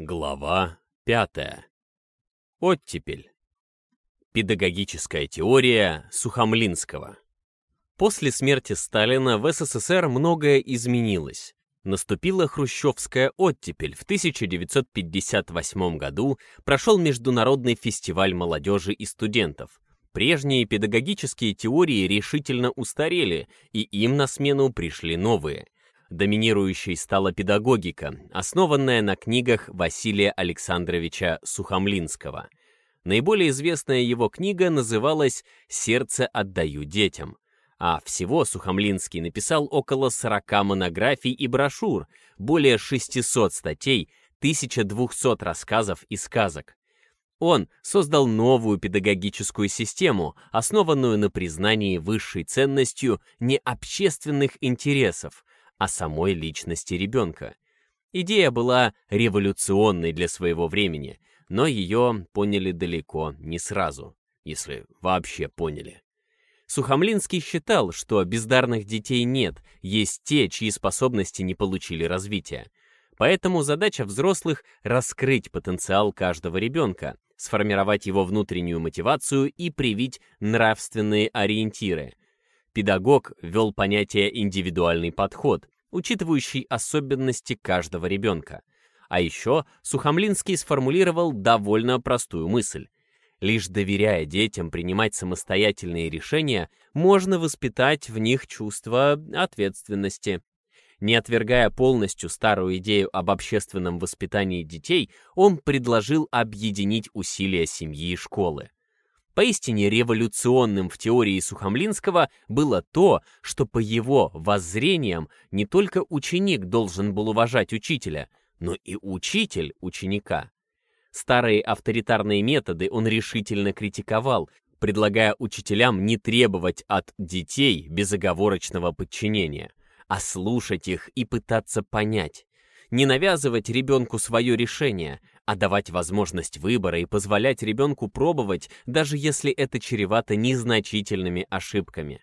Глава пятая. Оттепель. Педагогическая теория Сухомлинского. После смерти Сталина в СССР многое изменилось. Наступила хрущевская оттепель. В 1958 году прошел Международный фестиваль молодежи и студентов. Прежние педагогические теории решительно устарели, и им на смену пришли новые – Доминирующей стала педагогика, основанная на книгах Василия Александровича Сухомлинского. Наиболее известная его книга называлась «Сердце отдаю детям», а всего Сухомлинский написал около 40 монографий и брошюр, более 600 статей, 1200 рассказов и сказок. Он создал новую педагогическую систему, основанную на признании высшей ценностью не общественных интересов, о самой личности ребенка. Идея была революционной для своего времени, но ее поняли далеко не сразу, если вообще поняли. Сухомлинский считал, что бездарных детей нет, есть те, чьи способности не получили развития. Поэтому задача взрослых — раскрыть потенциал каждого ребенка, сформировать его внутреннюю мотивацию и привить нравственные ориентиры, Педагог ввел понятие «индивидуальный подход», учитывающий особенности каждого ребенка. А еще Сухомлинский сформулировал довольно простую мысль. Лишь доверяя детям принимать самостоятельные решения, можно воспитать в них чувство ответственности. Не отвергая полностью старую идею об общественном воспитании детей, он предложил объединить усилия семьи и школы. Поистине революционным в теории Сухомлинского было то, что по его воззрениям не только ученик должен был уважать учителя, но и учитель ученика. Старые авторитарные методы он решительно критиковал, предлагая учителям не требовать от детей безоговорочного подчинения, а слушать их и пытаться понять не навязывать ребенку свое решение, а давать возможность выбора и позволять ребенку пробовать, даже если это чревато незначительными ошибками.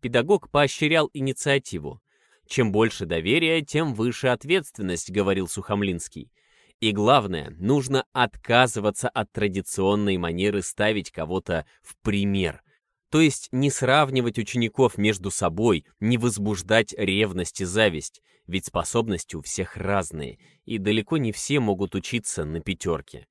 Педагог поощрял инициативу. «Чем больше доверия, тем выше ответственность», — говорил Сухомлинский. И главное, нужно отказываться от традиционной манеры ставить кого-то в пример, то есть не сравнивать учеников между собой, не возбуждать ревность и зависть, ведь способности у всех разные, и далеко не все могут учиться на пятерке.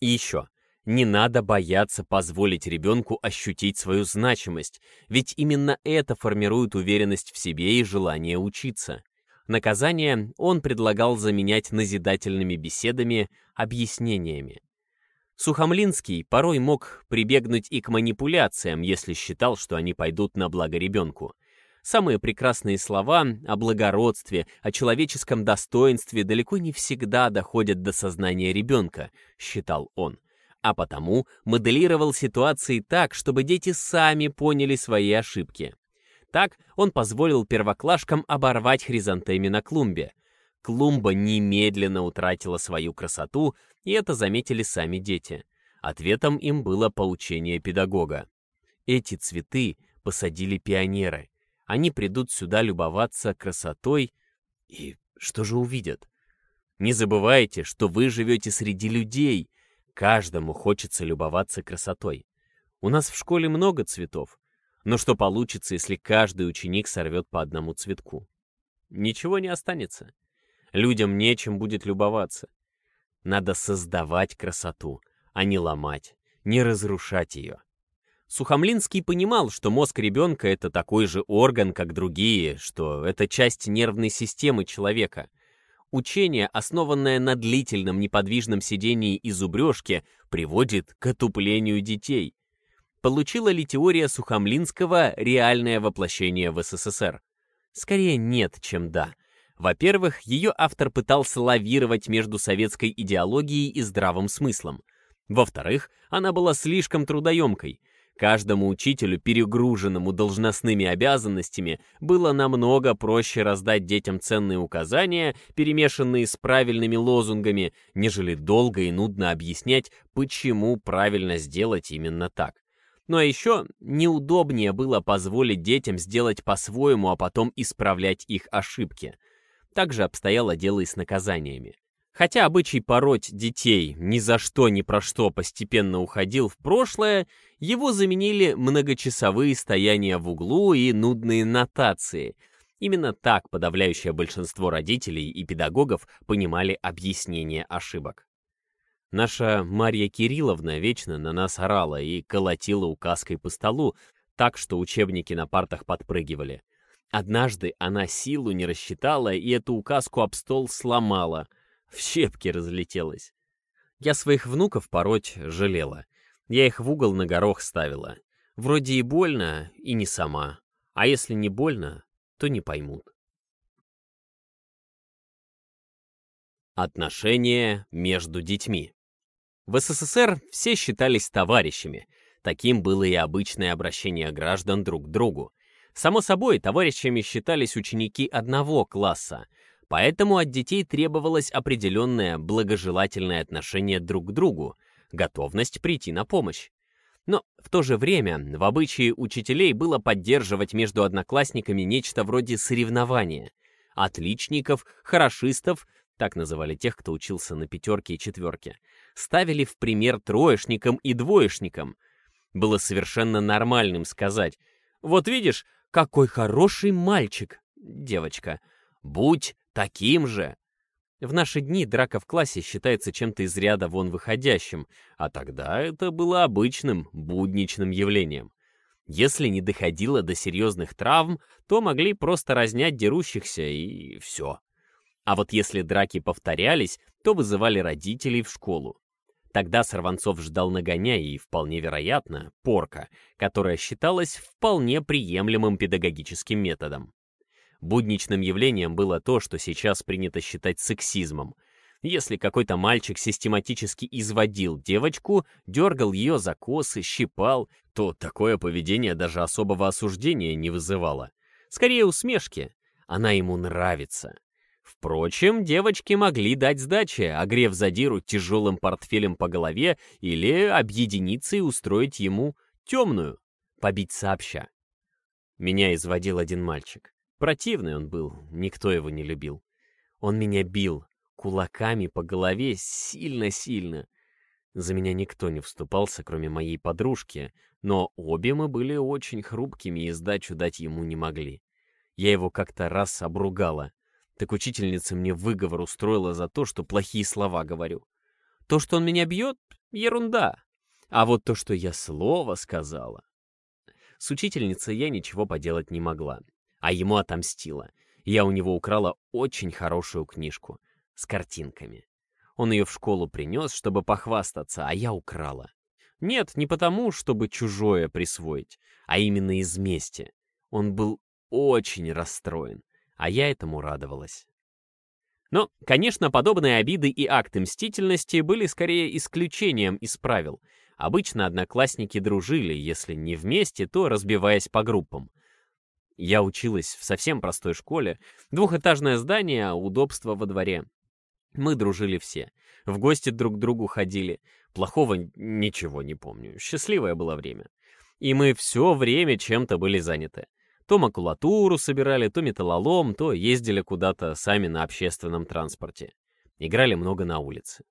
И еще, не надо бояться позволить ребенку ощутить свою значимость, ведь именно это формирует уверенность в себе и желание учиться. Наказание он предлагал заменять назидательными беседами, объяснениями. Сухомлинский порой мог прибегнуть и к манипуляциям, если считал, что они пойдут на благо ребенку. Самые прекрасные слова о благородстве, о человеческом достоинстве далеко не всегда доходят до сознания ребенка, считал он. А потому моделировал ситуации так, чтобы дети сами поняли свои ошибки. Так он позволил первоклашкам оборвать хризантеми на клумбе. Клумба немедленно утратила свою красоту, и это заметили сами дети. Ответом им было поучение педагога. Эти цветы посадили пионеры. Они придут сюда любоваться красотой и что же увидят? Не забывайте, что вы живете среди людей. Каждому хочется любоваться красотой. У нас в школе много цветов. Но что получится, если каждый ученик сорвет по одному цветку? Ничего не останется. Людям нечем будет любоваться. Надо создавать красоту, а не ломать, не разрушать ее. Сухомлинский понимал, что мозг ребенка — это такой же орган, как другие, что это часть нервной системы человека. Учение, основанное на длительном неподвижном сидении и зубрежке, приводит к отуплению детей. Получила ли теория Сухомлинского реальное воплощение в СССР? Скорее нет, чем да. Во-первых, ее автор пытался лавировать между советской идеологией и здравым смыслом. Во-вторых, она была слишком трудоемкой. Каждому учителю, перегруженному должностными обязанностями, было намного проще раздать детям ценные указания, перемешанные с правильными лозунгами, нежели долго и нудно объяснять, почему правильно сделать именно так. Ну а еще неудобнее было позволить детям сделать по-своему, а потом исправлять их ошибки. Также обстояло дело и с наказаниями. Хотя обычай пороть детей ни за что ни про что постепенно уходил в прошлое, его заменили многочасовые стояния в углу и нудные нотации. Именно так подавляющее большинство родителей и педагогов понимали объяснение ошибок. Наша Марья Кирилловна вечно на нас орала и колотила указкой по столу, так что учебники на партах подпрыгивали. Однажды она силу не рассчитала и эту указку об стол сломала — в щепки разлетелась. Я своих внуков пороть жалела. Я их в угол на горох ставила. Вроде и больно, и не сама. А если не больно, то не поймут. Отношения между детьми. В СССР все считались товарищами. Таким было и обычное обращение граждан друг к другу. Само собой, товарищами считались ученики одного класса, Поэтому от детей требовалось определенное благожелательное отношение друг к другу, готовность прийти на помощь. Но в то же время в обычае учителей было поддерживать между одноклассниками нечто вроде соревнования. Отличников, хорошистов, так называли тех, кто учился на пятерке и четверке, ставили в пример троечникам и двоечникам. Было совершенно нормальным сказать «Вот видишь, какой хороший мальчик, девочка, будь Таким же! В наши дни драка в классе считается чем-то из ряда вон выходящим, а тогда это было обычным, будничным явлением. Если не доходило до серьезных травм, то могли просто разнять дерущихся, и все. А вот если драки повторялись, то вызывали родителей в школу. Тогда Сорванцов ждал нагоняя и, вполне вероятно, порка, которая считалась вполне приемлемым педагогическим методом. Будничным явлением было то, что сейчас принято считать сексизмом. Если какой-то мальчик систематически изводил девочку, дергал ее за косы, щипал, то такое поведение даже особого осуждения не вызывало. Скорее усмешки. Она ему нравится. Впрочем, девочки могли дать сдачи, огрев задиру тяжелым портфелем по голове или объединиться и устроить ему темную, побить сообща. Меня изводил один мальчик. Противный он был, никто его не любил. Он меня бил кулаками по голове сильно-сильно. За меня никто не вступался, кроме моей подружки, но обе мы были очень хрупкими и сдачу дать ему не могли. Я его как-то раз обругала. Так учительница мне выговор устроила за то, что плохие слова говорю. То, что он меня бьет, ерунда. А вот то, что я слово сказала... С учительницей я ничего поделать не могла а ему отомстила. Я у него украла очень хорошую книжку с картинками. Он ее в школу принес, чтобы похвастаться, а я украла. Нет, не потому, чтобы чужое присвоить, а именно из мести. Он был очень расстроен, а я этому радовалась. Но, конечно, подобные обиды и акты мстительности были скорее исключением из правил. Обычно одноклассники дружили, если не вместе, то разбиваясь по группам. Я училась в совсем простой школе. Двухэтажное здание, удобство во дворе. Мы дружили все. В гости друг к другу ходили. Плохого ничего не помню. Счастливое было время. И мы все время чем-то были заняты. То макулатуру собирали, то металлолом, то ездили куда-то сами на общественном транспорте. Играли много на улице.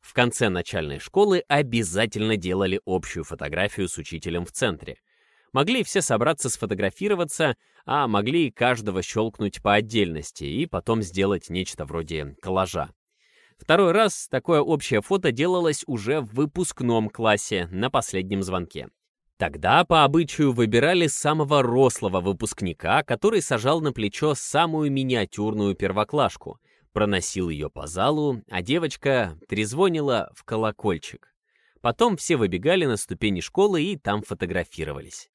В конце начальной школы обязательно делали общую фотографию с учителем в центре — Могли все собраться сфотографироваться, а могли каждого щелкнуть по отдельности и потом сделать нечто вроде коллажа. Второй раз такое общее фото делалось уже в выпускном классе на последнем звонке. Тогда по обычаю выбирали самого рослого выпускника, который сажал на плечо самую миниатюрную первоклашку, проносил ее по залу, а девочка трезвонила в колокольчик. Потом все выбегали на ступени школы и там фотографировались.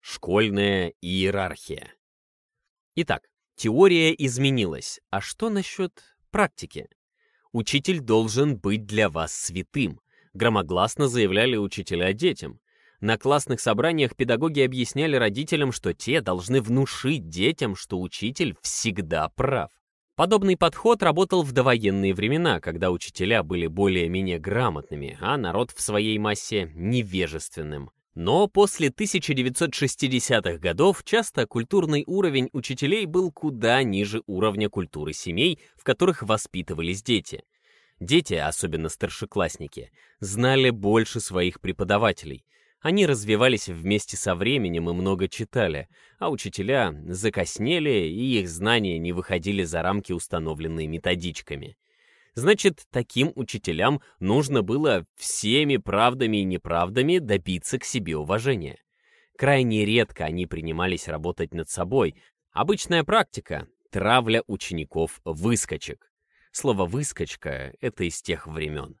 Школьная иерархия. Итак, теория изменилась. А что насчет практики? Учитель должен быть для вас святым, громогласно заявляли учителя детям. На классных собраниях педагоги объясняли родителям, что те должны внушить детям, что учитель всегда прав. Подобный подход работал в довоенные времена, когда учителя были более-менее грамотными, а народ в своей массе невежественным. Но после 1960-х годов часто культурный уровень учителей был куда ниже уровня культуры семей, в которых воспитывались дети. Дети, особенно старшеклассники, знали больше своих преподавателей. Они развивались вместе со временем и много читали, а учителя закоснели, и их знания не выходили за рамки, установленные методичками. Значит, таким учителям нужно было всеми правдами и неправдами добиться к себе уважения. Крайне редко они принимались работать над собой. Обычная практика — травля учеников-выскочек. Слово «выскочка» — это из тех времен.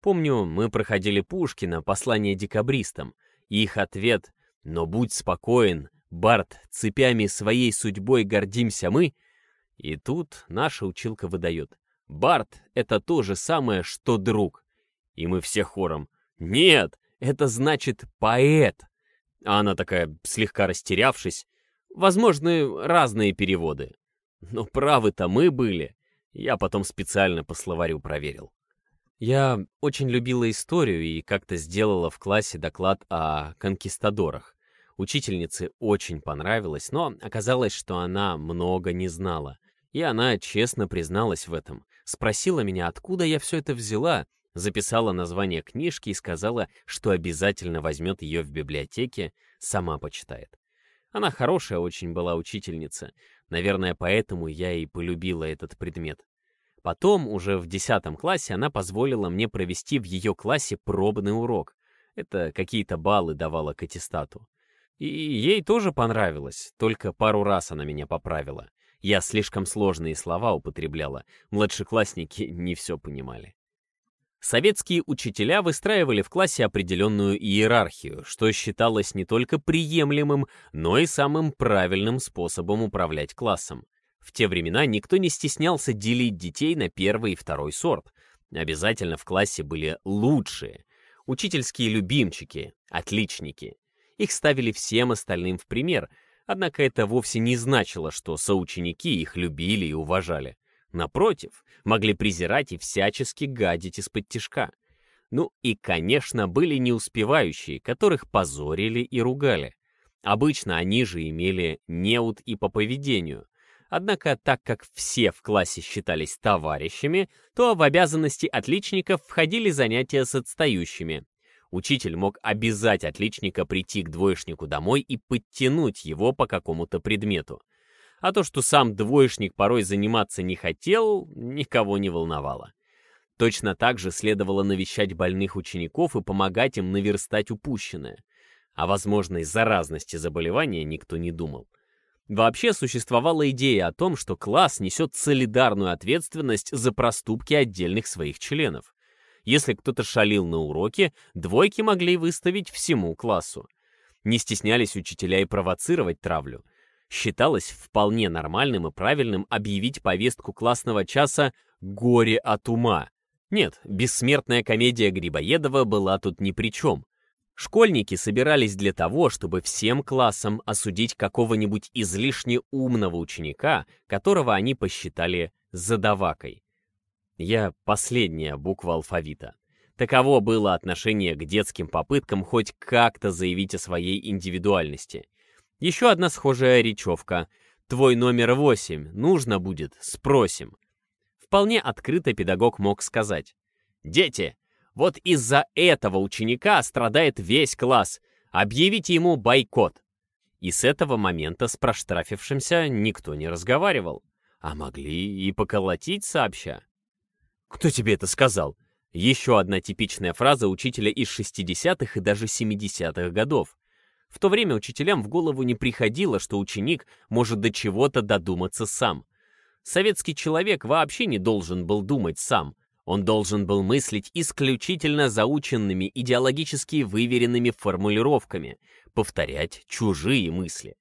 Помню, мы проходили Пушкина «Послание декабристам», и их ответ «Но будь спокоен, Барт, цепями своей судьбой гордимся мы», и тут наша училка выдает Барт — это то же самое, что друг. И мы все хором. Нет, это значит поэт. А она такая, слегка растерявшись. Возможны разные переводы. Но правы-то мы были. Я потом специально по словарю проверил. Я очень любила историю и как-то сделала в классе доклад о конкистадорах. Учительнице очень понравилось, но оказалось, что она много не знала. И она честно призналась в этом. Спросила меня, откуда я все это взяла, записала название книжки и сказала, что обязательно возьмет ее в библиотеке, сама почитает. Она хорошая очень была учительница. Наверное, поэтому я и полюбила этот предмет. Потом, уже в 10 классе, она позволила мне провести в ее классе пробный урок. Это какие-то баллы давала к аттестату. И ей тоже понравилось, только пару раз она меня поправила. Я слишком сложные слова употребляла, младшеклассники не все понимали. Советские учителя выстраивали в классе определенную иерархию, что считалось не только приемлемым, но и самым правильным способом управлять классом. В те времена никто не стеснялся делить детей на первый и второй сорт. Обязательно в классе были лучшие, учительские любимчики, отличники. Их ставили всем остальным в пример — Однако это вовсе не значило, что соученики их любили и уважали. Напротив, могли презирать и всячески гадить из-под тишка. Ну и, конечно, были неуспевающие, которых позорили и ругали. Обычно они же имели неуд и по поведению. Однако, так как все в классе считались товарищами, то в обязанности отличников входили занятия с отстающими, Учитель мог обязать отличника прийти к двоечнику домой и подтянуть его по какому-то предмету. А то, что сам двоечник порой заниматься не хотел, никого не волновало. Точно так же следовало навещать больных учеников и помогать им наверстать упущенное. О возможной заразности заболевания никто не думал. Вообще существовала идея о том, что класс несет солидарную ответственность за проступки отдельных своих членов. Если кто-то шалил на уроке, двойки могли выставить всему классу. Не стеснялись учителя и провоцировать травлю. Считалось вполне нормальным и правильным объявить повестку классного часа «Горе от ума». Нет, бессмертная комедия Грибоедова была тут ни при чем. Школьники собирались для того, чтобы всем классам осудить какого-нибудь излишне умного ученика, которого они посчитали задавакой. Я последняя буква алфавита. Таково было отношение к детским попыткам хоть как-то заявить о своей индивидуальности. Еще одна схожая речевка. «Твой номер восемь. Нужно будет. Спросим». Вполне открыто педагог мог сказать. «Дети, вот из-за этого ученика страдает весь класс. Объявите ему бойкот». И с этого момента с проштрафившимся никто не разговаривал. А могли и поколотить сообща. «Кто тебе это сказал?» Еще одна типичная фраза учителя из 60-х и даже 70-х годов. В то время учителям в голову не приходило, что ученик может до чего-то додуматься сам. Советский человек вообще не должен был думать сам. Он должен был мыслить исключительно заученными, идеологически выверенными формулировками, повторять чужие мысли.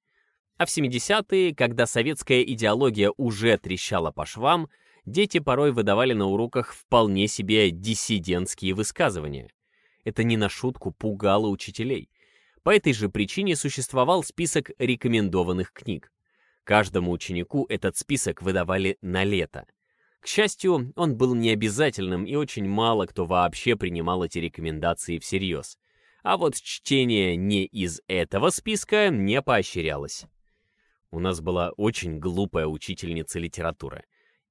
А в 70-е, когда советская идеология уже трещала по швам, дети порой выдавали на уроках вполне себе диссидентские высказывания. Это не на шутку пугало учителей. По этой же причине существовал список рекомендованных книг. Каждому ученику этот список выдавали на лето. К счастью, он был необязательным, и очень мало кто вообще принимал эти рекомендации всерьез. а вот чтение не из этого списка не поощрялось. У нас была очень глупая учительница литературы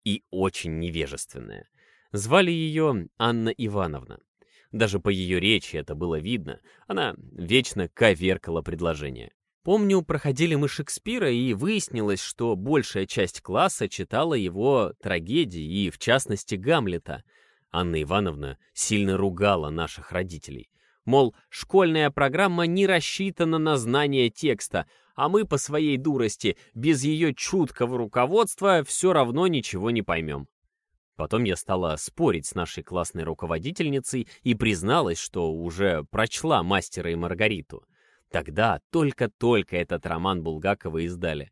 и очень невежественная. Звали ее Анна Ивановна. Даже по ее речи это было видно. Она вечно коверкала предложения. Помню, проходили мы Шекспира, и выяснилось, что большая часть класса читала его трагедии, и, в частности, Гамлета. Анна Ивановна сильно ругала наших родителей. Мол, школьная программа не рассчитана на знание текста, а мы по своей дурости, без ее чуткого руководства, все равно ничего не поймем. Потом я стала спорить с нашей классной руководительницей и призналась, что уже прочла «Мастера и Маргариту». Тогда только-только этот роман Булгакова издали.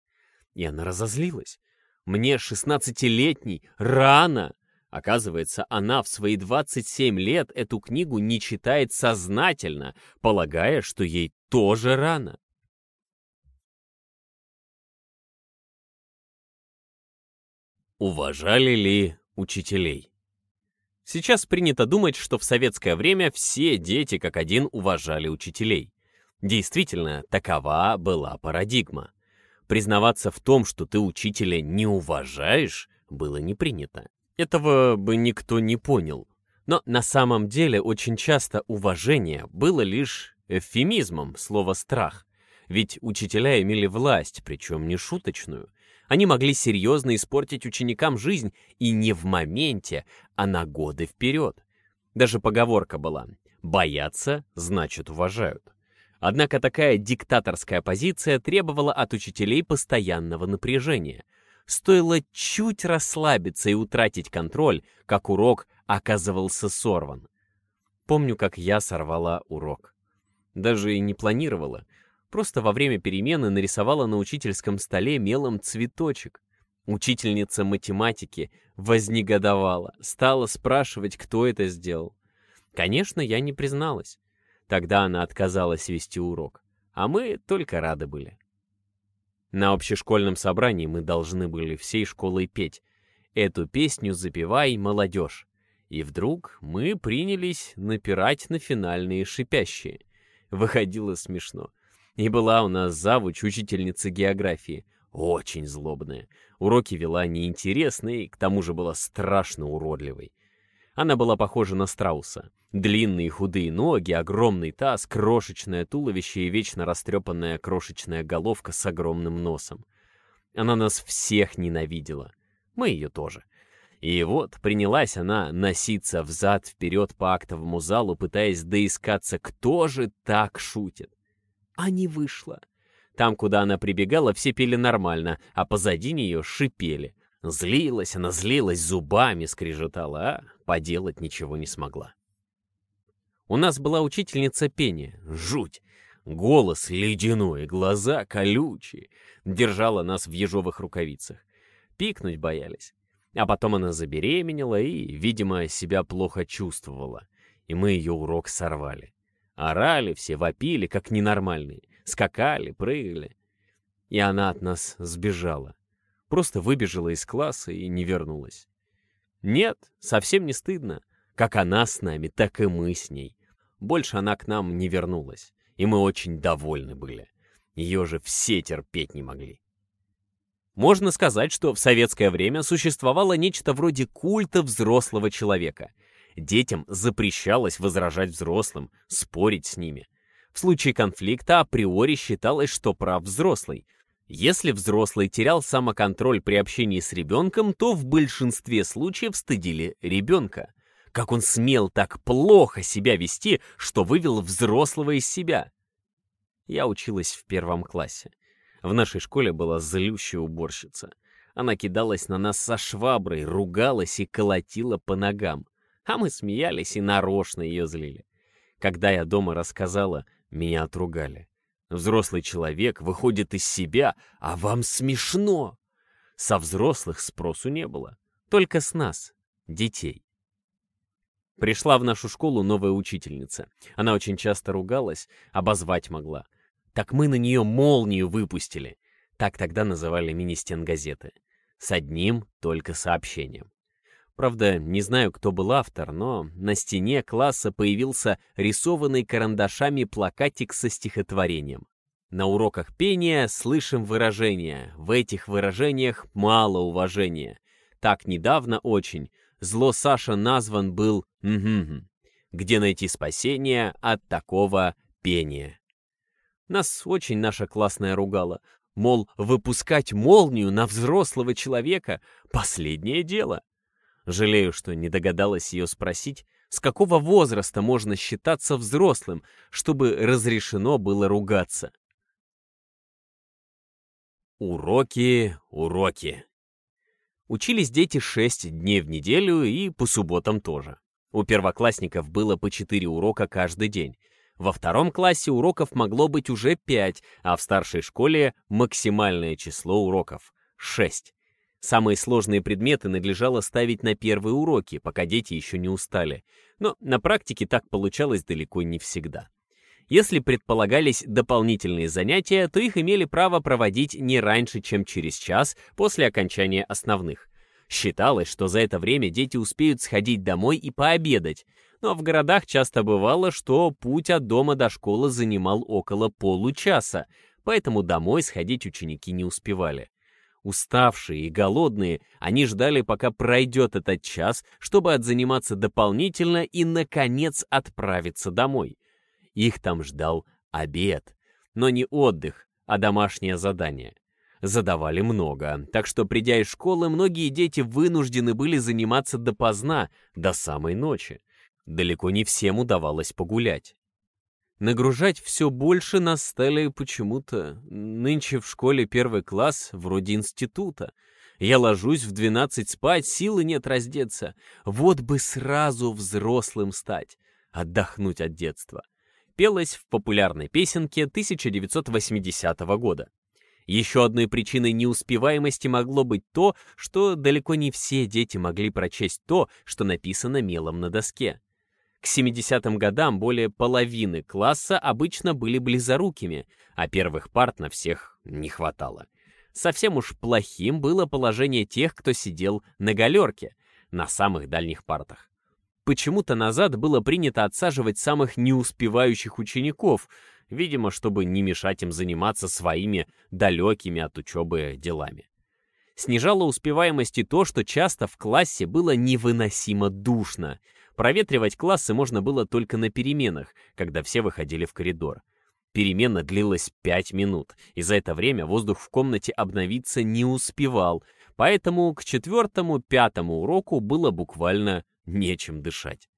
И она разозлилась. Мне, шестнадцатилетний, рано! Оказывается, она в свои 27 лет эту книгу не читает сознательно, полагая, что ей тоже рано. Уважали ли учителей? Сейчас принято думать, что в советское время все дети как один уважали учителей. Действительно, такова была парадигма. Признаваться в том, что ты учителя не уважаешь, было не принято. Этого бы никто не понял. Но на самом деле очень часто уважение было лишь эвфемизмом слова «страх». Ведь учителя имели власть, причем не шуточную. Они могли серьезно испортить ученикам жизнь и не в моменте, а на годы вперед. Даже поговорка была «боятся, значит уважают». Однако такая диктаторская позиция требовала от учителей постоянного напряжения. Стоило чуть расслабиться и утратить контроль, как урок оказывался сорван. Помню, как я сорвала урок. Даже и не планировала. Просто во время перемены нарисовала на учительском столе мелом цветочек. Учительница математики вознегодовала, стала спрашивать, кто это сделал. Конечно, я не призналась. Тогда она отказалась вести урок, а мы только рады были. На общешкольном собрании мы должны были всей школой петь. Эту песню запевай, молодежь. И вдруг мы принялись напирать на финальные шипящие. Выходило смешно. И была у нас завуч, учительница географии. Очень злобная. Уроки вела неинтересные, к тому же была страшно уродливой. Она была похожа на страуса. Длинные худые ноги, огромный таз, крошечное туловище и вечно растрепанная крошечная головка с огромным носом. Она нас всех ненавидела. Мы ее тоже. И вот принялась она носиться взад-вперед по актовому залу, пытаясь доискаться, кто же так шутит. А не вышло. Там, куда она прибегала, все пели нормально, а позади нее шипели. Злилась она, злилась, зубами скрежетала, а поделать ничего не смогла. У нас была учительница пения, жуть. Голос ледяной, глаза колючие. Держала нас в ежовых рукавицах. Пикнуть боялись. А потом она забеременела и, видимо, себя плохо чувствовала. И мы ее урок сорвали. Орали все, вопили, как ненормальные. Скакали, прыгали. И она от нас сбежала. Просто выбежала из класса и не вернулась. Нет, совсем не стыдно. Как она с нами, так и мы с ней. Больше она к нам не вернулась, и мы очень довольны были. Ее же все терпеть не могли. Можно сказать, что в советское время существовало нечто вроде культа взрослого человека. Детям запрещалось возражать взрослым, спорить с ними. В случае конфликта априори считалось, что прав взрослый, если взрослый терял самоконтроль при общении с ребенком, то в большинстве случаев стыдили ребенка. Как он смел так плохо себя вести, что вывел взрослого из себя? Я училась в первом классе. В нашей школе была злющая уборщица. Она кидалась на нас со шваброй, ругалась и колотила по ногам. А мы смеялись и нарочно ее злили. Когда я дома рассказала, меня отругали. Взрослый человек выходит из себя, а вам смешно. Со взрослых спросу не было, только с нас, детей. Пришла в нашу школу новая учительница. Она очень часто ругалась, обозвать могла. Так мы на нее молнию выпустили. Так тогда называли мини-стен газеты. С одним только сообщением. Правда, не знаю, кто был автор, но на стене класса появился рисованный карандашами плакатик со стихотворением. На уроках пения слышим выражения. В этих выражениях мало уважения. Так недавно очень. Зло Саша назван был «Угу». Где найти спасение от такого пения? Нас очень наша классная ругала. Мол, выпускать молнию на взрослого человека — последнее дело. Жалею, что не догадалась ее спросить, с какого возраста можно считаться взрослым, чтобы разрешено было ругаться. Уроки, уроки. Учились дети шесть дней в неделю и по субботам тоже. У первоклассников было по четыре урока каждый день. Во втором классе уроков могло быть уже пять, а в старшей школе максимальное число уроков — шесть. Самые сложные предметы надлежало ставить на первые уроки, пока дети еще не устали. Но на практике так получалось далеко не всегда. Если предполагались дополнительные занятия, то их имели право проводить не раньше, чем через час после окончания основных. Считалось, что за это время дети успеют сходить домой и пообедать, но в городах часто бывало, что путь от дома до школы занимал около получаса, поэтому домой сходить ученики не успевали. Уставшие и голодные, они ждали, пока пройдет этот час, чтобы отзаниматься дополнительно и, наконец, отправиться домой. Их там ждал обед, но не отдых, а домашнее задание. Задавали много, так что, придя из школы, многие дети вынуждены были заниматься допоздна, до самой ночи. Далеко не всем удавалось погулять. Нагружать все больше нас стали почему-то. Нынче в школе первый класс, вроде института. Я ложусь в двенадцать спать, силы нет раздеться. Вот бы сразу взрослым стать, отдохнуть от детства. Пелось в популярной песенке 1980 года. Еще одной причиной неуспеваемости могло быть то, что далеко не все дети могли прочесть то, что написано мелом на доске. К 70-м годам более половины класса обычно были близорукими, а первых парт на всех не хватало. Совсем уж плохим было положение тех, кто сидел на галерке, на самых дальних партах. Почему-то назад было принято отсаживать самых неуспевающих учеников, видимо, чтобы не мешать им заниматься своими далекими от учебы делами. Снижало успеваемость и то, что часто в классе было невыносимо душно — Проветривать классы можно было только на переменах, когда все выходили в коридор. Перемена длилась 5 минут, и за это время воздух в комнате обновиться не успевал, поэтому к четвертому-пятому уроку было буквально нечем дышать.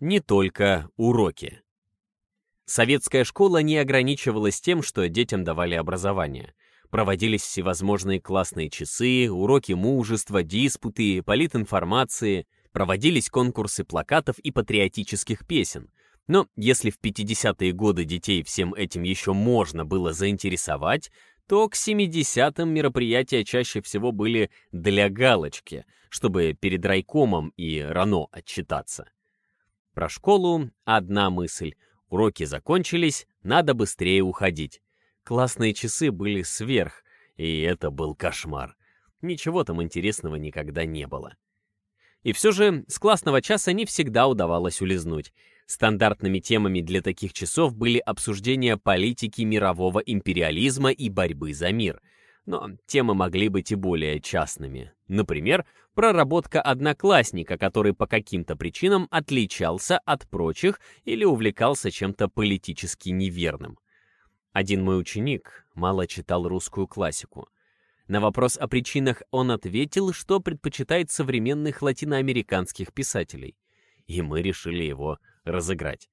Не только уроки. Советская школа не ограничивалась тем, что детям давали образование. Проводились всевозможные классные часы, уроки мужества, диспуты, политинформации, проводились конкурсы плакатов и патриотических песен. Но если в 50-е годы детей всем этим еще можно было заинтересовать, то к 70-м мероприятия чаще всего были для галочки, чтобы перед райкомом и рано отчитаться. Про школу одна мысль. Уроки закончились, надо быстрее уходить. Классные часы были сверх, и это был кошмар. Ничего там интересного никогда не было. И все же с классного часа не всегда удавалось улизнуть. Стандартными темами для таких часов были обсуждения политики мирового империализма и борьбы за мир. Но темы могли быть и более частными. Например, проработка одноклассника, который по каким-то причинам отличался от прочих или увлекался чем-то политически неверным. Один мой ученик мало читал русскую классику. На вопрос о причинах он ответил, что предпочитает современных латиноамериканских писателей. И мы решили его разыграть.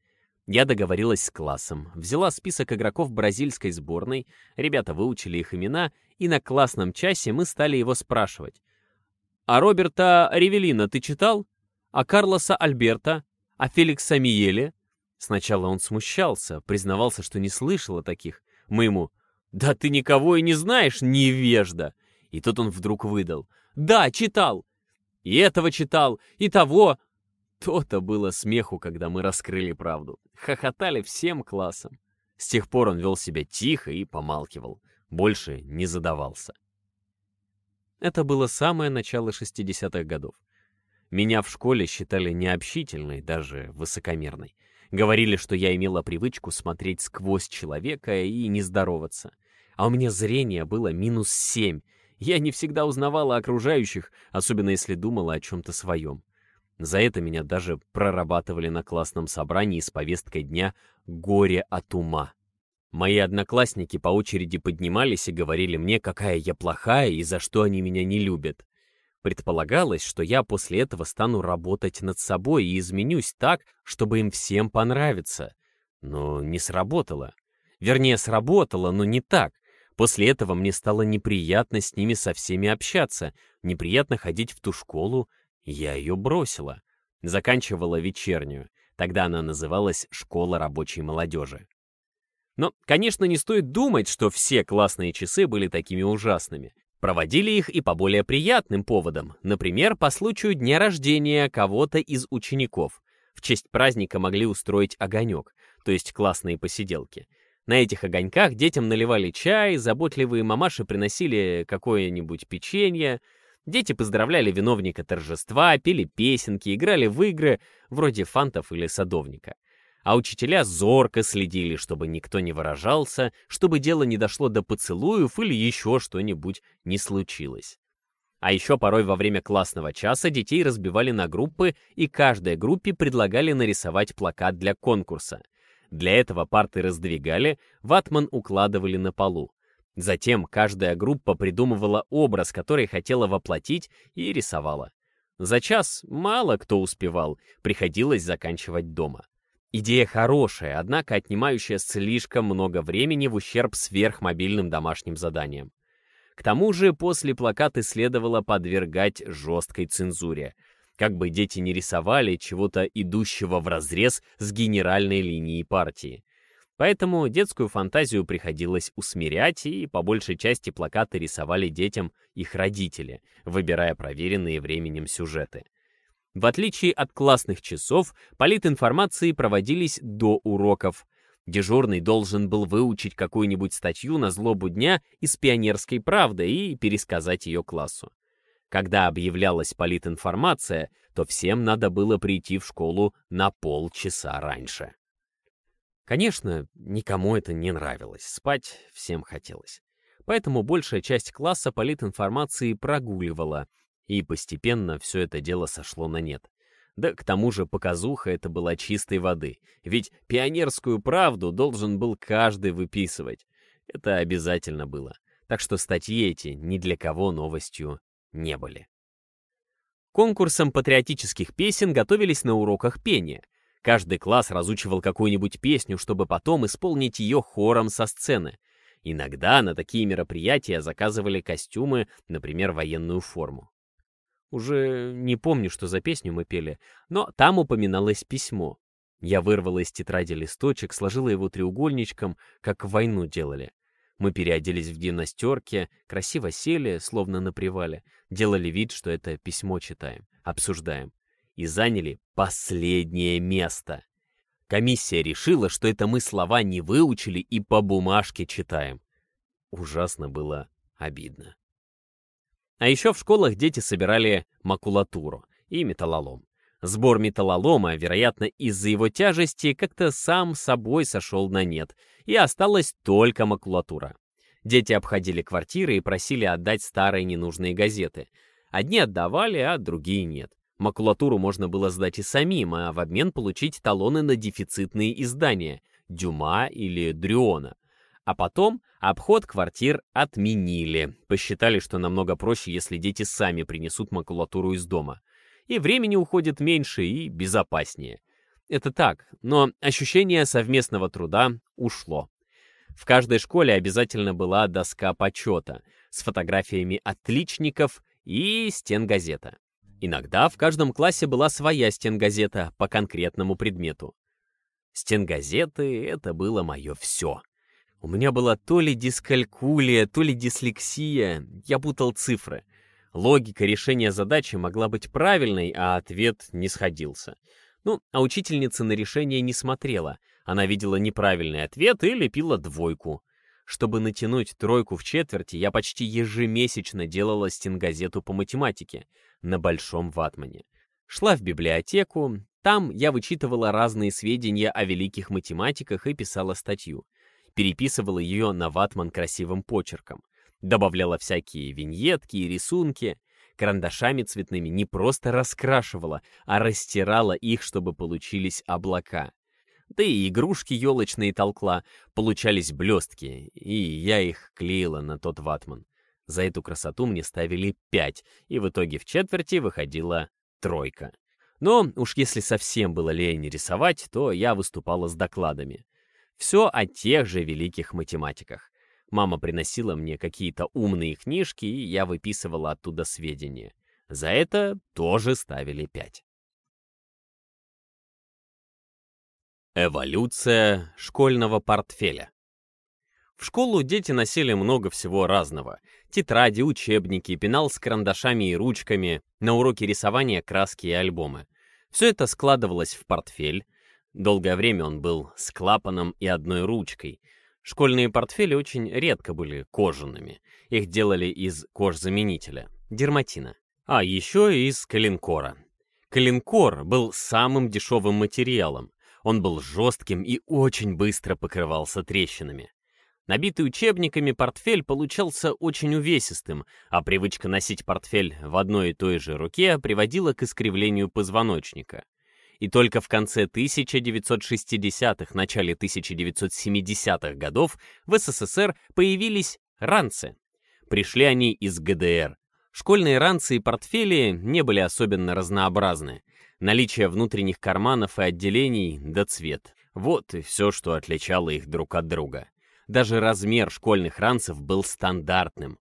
Я договорилась с классом, взяла список игроков бразильской сборной, ребята выучили их имена, и на классном часе мы стали его спрашивать. «А Роберта Ревелина ты читал? А Карлоса Альберта? А Феликса Миеле?» Сначала он смущался, признавался, что не слышал о таких. Мы ему «Да ты никого и не знаешь, невежда!» И тут он вдруг выдал «Да, читал! И этого читал, и того!» То-то было смеху, когда мы раскрыли правду. Хохотали всем классом. С тех пор он вел себя тихо и помалкивал. Больше не задавался. Это было самое начало 60-х годов. Меня в школе считали необщительной, даже высокомерной. Говорили, что я имела привычку смотреть сквозь человека и не здороваться. А у меня зрение было минус семь. Я не всегда узнавала окружающих, особенно если думала о чем-то своем. За это меня даже прорабатывали на классном собрании с повесткой дня «Горе от ума». Мои одноклассники по очереди поднимались и говорили мне, какая я плохая и за что они меня не любят. Предполагалось, что я после этого стану работать над собой и изменюсь так, чтобы им всем понравиться. Но не сработало. Вернее, сработало, но не так. После этого мне стало неприятно с ними со всеми общаться, неприятно ходить в ту школу, я ее бросила. Заканчивала вечернюю. Тогда она называлась «Школа рабочей молодежи». Но, конечно, не стоит думать, что все классные часы были такими ужасными. Проводили их и по более приятным поводам, например, по случаю дня рождения кого-то из учеников. В честь праздника могли устроить огонек, то есть классные посиделки. На этих огоньках детям наливали чай, заботливые мамаши приносили какое-нибудь печенье, дети поздравляли виновника торжества, пели песенки, играли в игры, вроде фантов или садовника а учителя зорко следили, чтобы никто не выражался, чтобы дело не дошло до поцелуев или еще что-нибудь не случилось. А еще порой во время классного часа детей разбивали на группы, и каждой группе предлагали нарисовать плакат для конкурса. Для этого парты раздвигали, ватман укладывали на полу. Затем каждая группа придумывала образ, который хотела воплотить, и рисовала. За час мало кто успевал, приходилось заканчивать дома. Идея хорошая, однако отнимающая слишком много времени в ущерб сверхмобильным домашним заданиям. К тому же после плакаты следовало подвергать жесткой цензуре, как бы дети не рисовали чего-то идущего вразрез с генеральной линией партии. Поэтому детскую фантазию приходилось усмирять, и по большей части плакаты рисовали детям их родители, выбирая проверенные временем сюжеты. В отличие от классных часов, политинформации проводились до уроков. Дежурный должен был выучить какую-нибудь статью на злобу дня из «Пионерской правды» и пересказать ее классу. Когда объявлялась политинформация, то всем надо было прийти в школу на полчаса раньше. Конечно, никому это не нравилось, спать всем хотелось. Поэтому большая часть класса политинформации прогуливала, и постепенно все это дело сошло на нет. Да к тому же показуха это была чистой воды, ведь пионерскую правду должен был каждый выписывать. Это обязательно было, так что статьи эти ни для кого новостью не были. Конкурсом патриотических песен готовились на уроках пения. Каждый класс разучивал какую-нибудь песню, чтобы потом исполнить ее хором со сцены. Иногда на такие мероприятия заказывали костюмы, например, военную форму. Уже не помню, что за песню мы пели, но там упоминалось письмо. Я вырвала из тетради листочек, сложила его треугольничком, как в войну делали. Мы переоделись в гимнастерки, красиво сели, словно на привале, делали вид, что это письмо читаем, обсуждаем. И заняли последнее место. Комиссия решила, что это мы слова не выучили и по бумажке читаем. Ужасно было обидно. А еще в школах дети собирали макулатуру и металлолом. Сбор металлолома, вероятно, из-за его тяжести как-то сам собой сошел на нет, и осталась только макулатура. Дети обходили квартиры и просили отдать старые ненужные газеты. Одни отдавали, а другие нет. Макулатуру можно было сдать и самим, а в обмен получить талоны на дефицитные издания — Дюма или Дрюона. А потом обход квартир отменили. Посчитали, что намного проще, если дети сами принесут макулатуру из дома. И времени уходит меньше и безопаснее. Это так, но ощущение совместного труда ушло. В каждой школе обязательно была доска почета с фотографиями отличников и стенгазета. Иногда в каждом классе была своя стенгазета по конкретному предмету. Стенгазеты — это было мое все. У меня была то ли дискалькулия, то ли дислексия, я путал цифры. Логика решения задачи могла быть правильной, а ответ не сходился. Ну, а учительница на решение не смотрела. Она видела неправильный ответ и лепила двойку. Чтобы натянуть тройку в четверти, я почти ежемесячно делала стенгазету по математике на Большом Ватмане. Шла в библиотеку, там я вычитывала разные сведения о великих математиках и писала статью. Переписывала ее на ватман красивым почерком. Добавляла всякие виньетки и рисунки. Карандашами цветными не просто раскрашивала, а растирала их, чтобы получились облака. Да и игрушки елочные толкла, получались блестки, и я их клеила на тот ватман. За эту красоту мне ставили пять, и в итоге в четверти выходила тройка. Но уж если совсем было лень рисовать, то я выступала с докладами. Все о тех же великих математиках. Мама приносила мне какие-то умные книжки, и я выписывала оттуда сведения. За это тоже ставили пять. Эволюция школьного портфеля. В школу дети носили много всего разного. Тетради, учебники, пенал с карандашами и ручками, на уроке рисования краски и альбомы. Все это складывалось в портфель. Долгое время он был с клапаном и одной ручкой. Школьные портфели очень редко были кожаными. Их делали из кожзаменителя, дерматина. А еще из калинкора. Калинкор был самым дешевым материалом. Он был жестким и очень быстро покрывался трещинами. Набитый учебниками портфель получался очень увесистым, а привычка носить портфель в одной и той же руке приводила к искривлению позвоночника. И только в конце 1960-х, начале 1970-х годов в СССР появились ранцы. Пришли они из ГДР. Школьные ранцы и портфели не были особенно разнообразны. Наличие внутренних карманов и отделений да цвет. Вот и все, что отличало их друг от друга. Даже размер школьных ранцев был стандартным.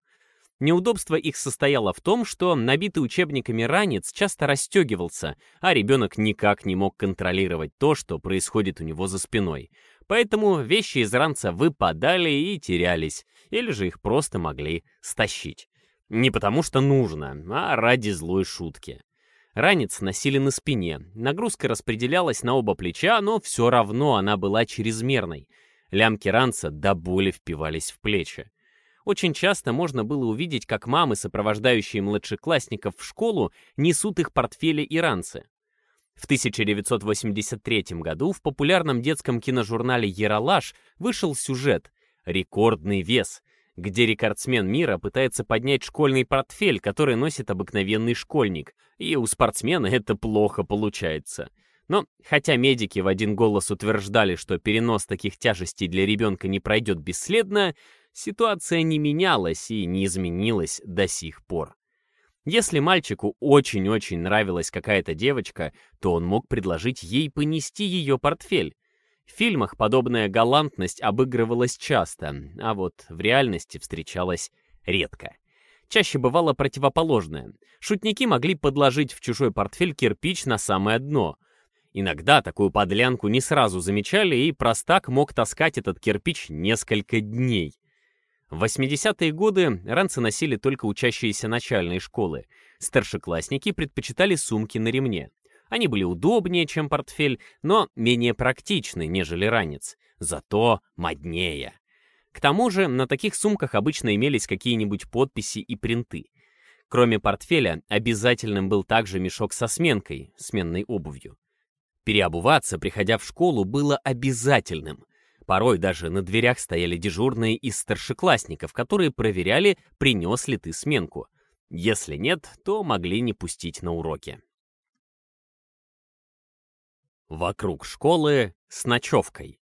Неудобство их состояло в том, что набитый учебниками ранец часто расстегивался, а ребенок никак не мог контролировать то, что происходит у него за спиной. Поэтому вещи из ранца выпадали и терялись, или же их просто могли стащить. Не потому что нужно, а ради злой шутки. Ранец носили на спине, нагрузка распределялась на оба плеча, но все равно она была чрезмерной — Лямки ранца до боли впивались в плечи. Очень часто можно было увидеть, как мамы, сопровождающие младшеклассников в школу, несут их портфели и ранцы. В 1983 году в популярном детском киножурнале «Яралаш» вышел сюжет «Рекордный вес», где рекордсмен мира пытается поднять школьный портфель, который носит обыкновенный школьник, и у спортсмена это плохо получается. Но хотя медики в один голос утверждали, что перенос таких тяжестей для ребенка не пройдет бесследно, ситуация не менялась и не изменилась до сих пор. Если мальчику очень-очень нравилась какая-то девочка, то он мог предложить ей понести ее портфель. В фильмах подобная галантность обыгрывалась часто, а вот в реальности встречалась редко. Чаще бывало противоположное. Шутники могли подложить в чужой портфель кирпич на самое дно — Иногда такую подлянку не сразу замечали, и простак мог таскать этот кирпич несколько дней. В 80-е годы ранцы носили только учащиеся начальной школы. Старшеклассники предпочитали сумки на ремне. Они были удобнее, чем портфель, но менее практичны, нежели ранец. Зато моднее. К тому же на таких сумках обычно имелись какие-нибудь подписи и принты. Кроме портфеля, обязательным был также мешок со сменкой, сменной обувью. Переобуваться, приходя в школу, было обязательным. Порой даже на дверях стояли дежурные из старшеклассников, которые проверяли, принес ли ты сменку. Если нет, то могли не пустить на уроки. Вокруг школы с ночевкой.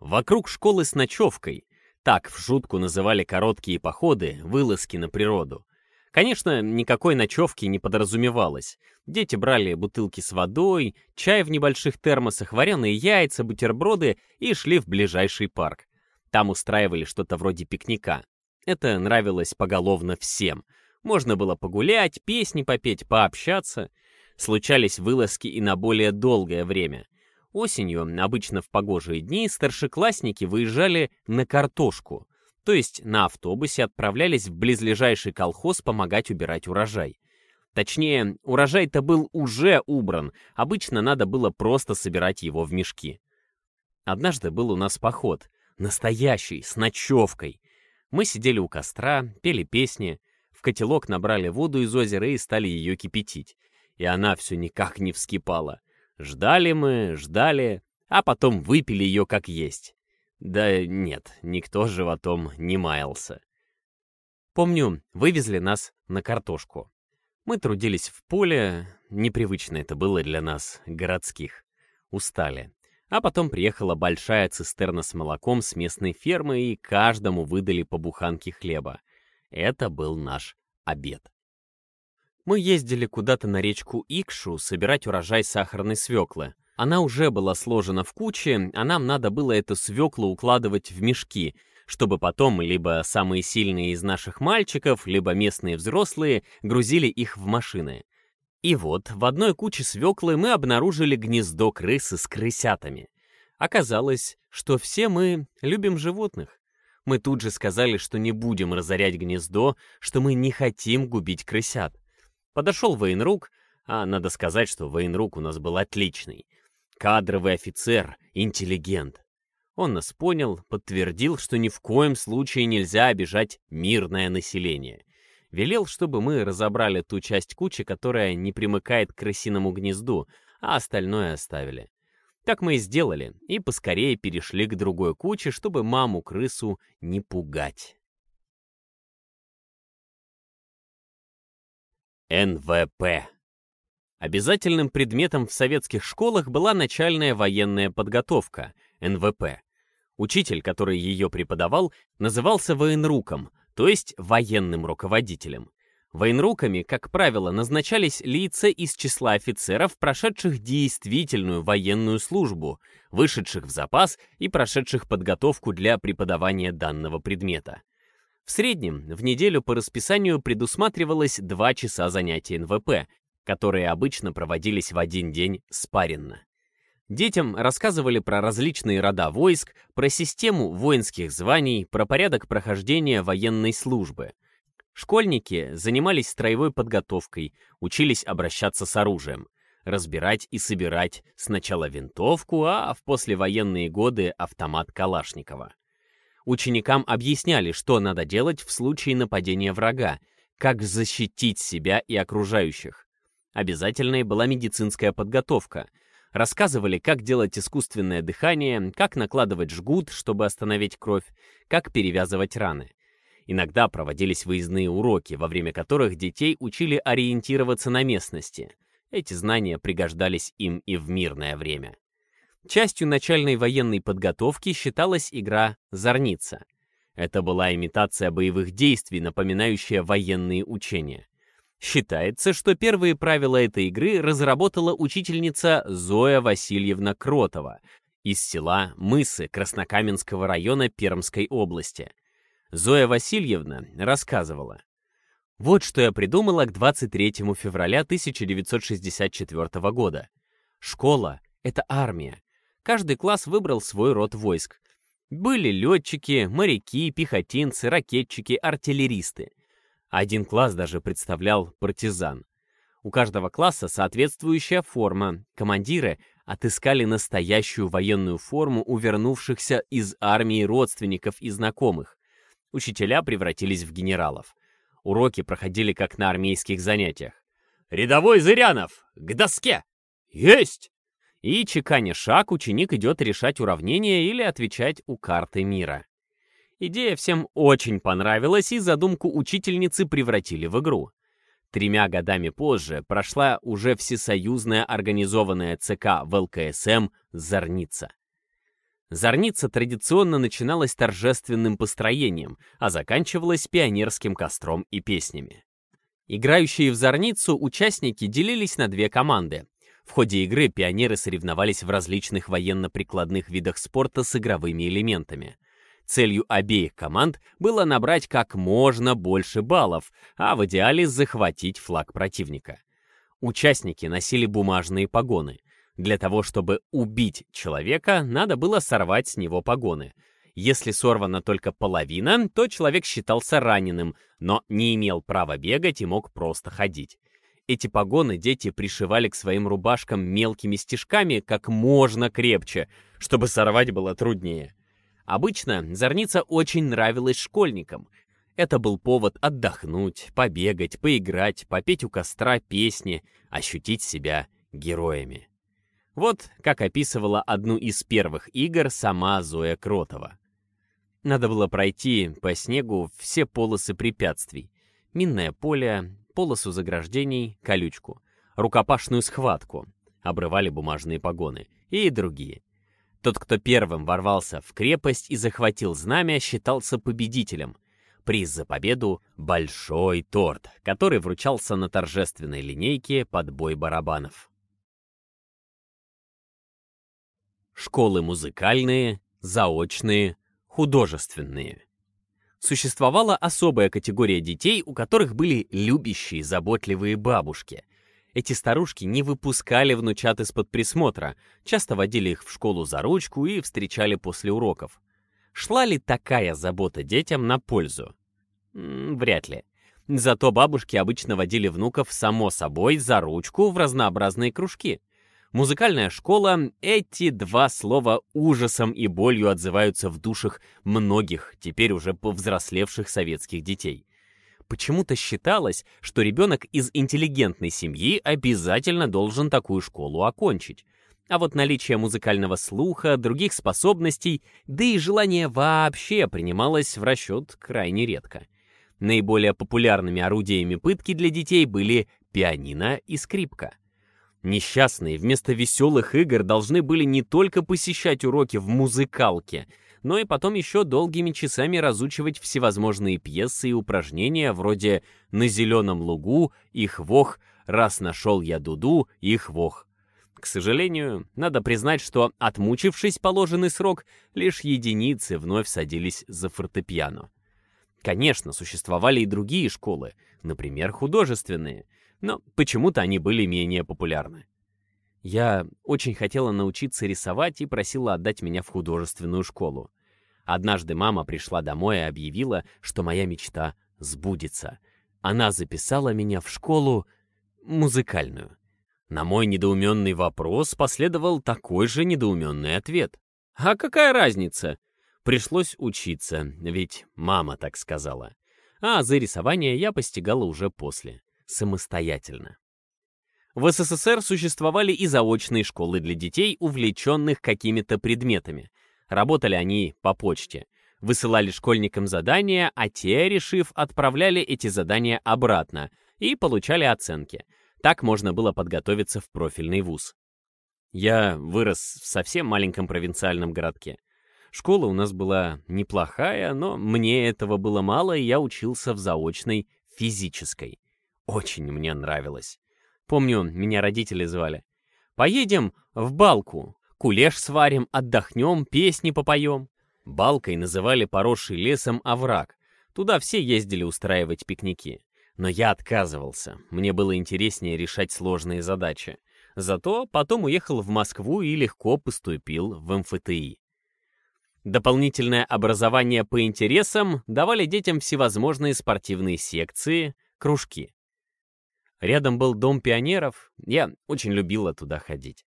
Вокруг школы с ночевкой. Так в шутку называли короткие походы, вылазки на природу. Конечно, никакой ночевки не подразумевалось. Дети брали бутылки с водой, чай в небольших термосах, вареные яйца, бутерброды и шли в ближайший парк. Там устраивали что-то вроде пикника. Это нравилось поголовно всем. Можно было погулять, песни попеть, пообщаться. Случались вылазки и на более долгое время. Осенью, обычно в погожие дни, старшеклассники выезжали на картошку то есть на автобусе отправлялись в близлежащий колхоз помогать убирать урожай. Точнее, урожай-то был уже убран, обычно надо было просто собирать его в мешки. Однажды был у нас поход. Настоящий, с ночевкой. Мы сидели у костра, пели песни, в котелок набрали воду из озера и стали ее кипятить. И она все никак не вскипала. Ждали мы, ждали, а потом выпили ее как есть. Да нет, никто животом не маялся. Помню, вывезли нас на картошку. Мы трудились в поле, непривычно это было для нас, городских. Устали. А потом приехала большая цистерна с молоком с местной фермы, и каждому выдали по буханке хлеба. Это был наш обед. Мы ездили куда-то на речку Икшу собирать урожай сахарной свеклы. Она уже была сложена в куче, а нам надо было эту свеклу укладывать в мешки — чтобы потом либо самые сильные из наших мальчиков, либо местные взрослые грузили их в машины. И вот в одной куче свеклы мы обнаружили гнездо крысы с крысятами. Оказалось, что все мы любим животных. Мы тут же сказали, что не будем разорять гнездо, что мы не хотим губить крысят. Подошел военрук, а надо сказать, что военрук у нас был отличный. Кадровый офицер, интеллигент. Он нас понял, подтвердил, что ни в коем случае нельзя обижать мирное население. Велел, чтобы мы разобрали ту часть кучи, которая не примыкает к крысиному гнезду, а остальное оставили. Так мы и сделали, и поскорее перешли к другой куче, чтобы маму-крысу не пугать. НВП Обязательным предметом в советских школах была начальная военная подготовка, НВП. Учитель, который ее преподавал, назывался военруком, то есть военным руководителем. Военруками, как правило, назначались лица из числа офицеров, прошедших действительную военную службу, вышедших в запас и прошедших подготовку для преподавания данного предмета. В среднем в неделю по расписанию предусматривалось 2 часа занятий НВП, которые обычно проводились в один день спаренно. Детям рассказывали про различные рода войск, про систему воинских званий, про порядок прохождения военной службы. Школьники занимались строевой подготовкой, учились обращаться с оружием, разбирать и собирать сначала винтовку, а в послевоенные годы автомат Калашникова. Ученикам объясняли, что надо делать в случае нападения врага, как защитить себя и окружающих. Обязательной была медицинская подготовка. Рассказывали, как делать искусственное дыхание, как накладывать жгут, чтобы остановить кровь, как перевязывать раны. Иногда проводились выездные уроки, во время которых детей учили ориентироваться на местности. Эти знания пригождались им и в мирное время. Частью начальной военной подготовки считалась игра «Зорница». Это была имитация боевых действий, напоминающая военные учения. Считается, что первые правила этой игры разработала учительница Зоя Васильевна Кротова из села Мысы Краснокаменского района Пермской области. Зоя Васильевна рассказывала. Вот что я придумала к 23 февраля 1964 года. Школа — это армия. Каждый класс выбрал свой род войск. Были летчики, моряки, пехотинцы, ракетчики, артиллеристы — один класс даже представлял партизан. У каждого класса соответствующая форма. Командиры отыскали настоящую военную форму у вернувшихся из армии родственников и знакомых. Учителя превратились в генералов. Уроки проходили как на армейских занятиях. «Рядовой Зырянов! К доске!» «Есть!» И, чеканя шаг, ученик идет решать уравнения или отвечать у карты мира. Идея всем очень понравилась, и задумку учительницы превратили в игру. Тремя годами позже прошла уже всесоюзная организованная ЦК в ЛКСМ «Зорница». Зорница традиционно начиналась торжественным построением, а заканчивалась пионерским костром и песнями. Играющие в Зорницу участники делились на две команды. В ходе игры пионеры соревновались в различных военно-прикладных видах спорта с игровыми элементами. Целью обеих команд было набрать как можно больше баллов, а в идеале захватить флаг противника. Участники носили бумажные погоны. Для того, чтобы убить человека, надо было сорвать с него погоны. Если сорвана только половина, то человек считался раненым, но не имел права бегать и мог просто ходить. Эти погоны дети пришивали к своим рубашкам мелкими стежками как можно крепче, чтобы сорвать было труднее. Обычно зорница очень нравилась школьникам. Это был повод отдохнуть, побегать, поиграть, попеть у костра песни, ощутить себя героями. Вот как описывала одну из первых игр сама Зоя Кротова. Надо было пройти по снегу все полосы препятствий. Минное поле, полосу заграждений, колючку, рукопашную схватку, обрывали бумажные погоны и другие. Тот, кто первым ворвался в крепость и захватил знамя, считался победителем. Приз за победу — большой торт, который вручался на торжественной линейке под бой барабанов. Школы музыкальные, заочные, художественные. Существовала особая категория детей, у которых были любящие, заботливые бабушки. Эти старушки не выпускали внучат из-под присмотра, часто водили их в школу за ручку и встречали после уроков. Шла ли такая забота детям на пользу? Вряд ли. Зато бабушки обычно водили внуков, само собой, за ручку в разнообразные кружки. Музыкальная школа — эти два слова ужасом и болью отзываются в душах многих, теперь уже повзрослевших советских детей. Почему-то считалось, что ребенок из интеллигентной семьи обязательно должен такую школу окончить. А вот наличие музыкального слуха, других способностей, да и желание вообще принималось в расчет крайне редко. Наиболее популярными орудиями пытки для детей были пианино и скрипка. Несчастные вместо веселых игр должны были не только посещать уроки в музыкалке — но и потом еще долгими часами разучивать всевозможные пьесы и упражнения вроде «На зеленом лугу», «Их вох», «Раз нашел я дуду», «Их вох». К сожалению, надо признать, что, отмучившись положенный срок, лишь единицы вновь садились за фортепиано. Конечно, существовали и другие школы, например, художественные, но почему-то они были менее популярны. Я очень хотела научиться рисовать и просила отдать меня в художественную школу. Однажды мама пришла домой и объявила, что моя мечта сбудется. Она записала меня в школу музыкальную. На мой недоуменный вопрос последовал такой же недоуменный ответ. «А какая разница?» Пришлось учиться, ведь мама так сказала. А за рисование я постигала уже после, самостоятельно. В СССР существовали и заочные школы для детей, увлеченных какими-то предметами. Работали они по почте. Высылали школьникам задания, а те, решив, отправляли эти задания обратно и получали оценки. Так можно было подготовиться в профильный вуз. Я вырос в совсем маленьком провинциальном городке. Школа у нас была неплохая, но мне этого было мало, и я учился в заочной физической. Очень мне нравилось. Помню, меня родители звали. «Поедем в Балку. Кулеш сварим, отдохнем, песни попоем». Балкой называли поросший лесом овраг. Туда все ездили устраивать пикники. Но я отказывался. Мне было интереснее решать сложные задачи. Зато потом уехал в Москву и легко поступил в МФТИ. Дополнительное образование по интересам давали детям всевозможные спортивные секции, кружки. Рядом был дом пионеров, я очень любила туда ходить.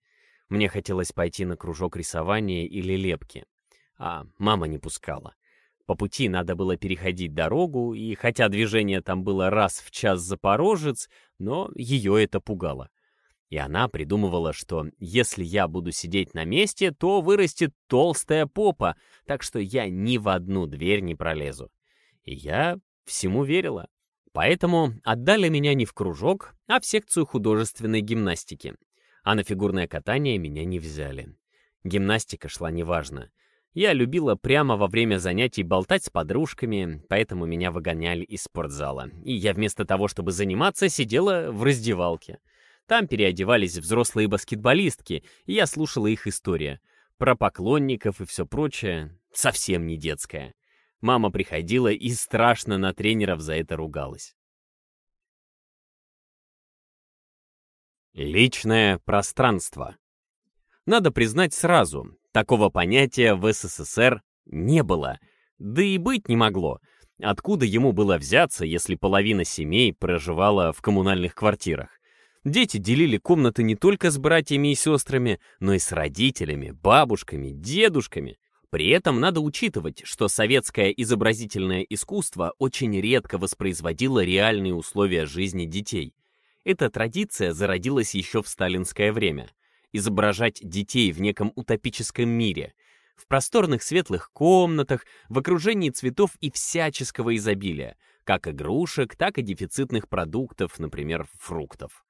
Мне хотелось пойти на кружок рисования или лепки, а мама не пускала. По пути надо было переходить дорогу, и хотя движение там было раз в час Запорожец, но ее это пугало. И она придумывала, что если я буду сидеть на месте, то вырастет толстая попа, так что я ни в одну дверь не пролезу. И я всему верила. Поэтому отдали меня не в кружок, а в секцию художественной гимнастики. А на фигурное катание меня не взяли. Гимнастика шла неважно. Я любила прямо во время занятий болтать с подружками, поэтому меня выгоняли из спортзала. И я вместо того, чтобы заниматься, сидела в раздевалке. Там переодевались взрослые баскетболистки, и я слушала их история. Про поклонников и все прочее. Совсем не детская. Мама приходила и страшно на тренеров за это ругалась. Личное пространство. Надо признать сразу, такого понятия в СССР не было, да и быть не могло. Откуда ему было взяться, если половина семей проживала в коммунальных квартирах? Дети делили комнаты не только с братьями и сестрами, но и с родителями, бабушками, дедушками. При этом надо учитывать, что советское изобразительное искусство очень редко воспроизводило реальные условия жизни детей. Эта традиция зародилась еще в сталинское время. Изображать детей в неком утопическом мире, в просторных светлых комнатах, в окружении цветов и всяческого изобилия, как игрушек, так и дефицитных продуктов, например, фруктов.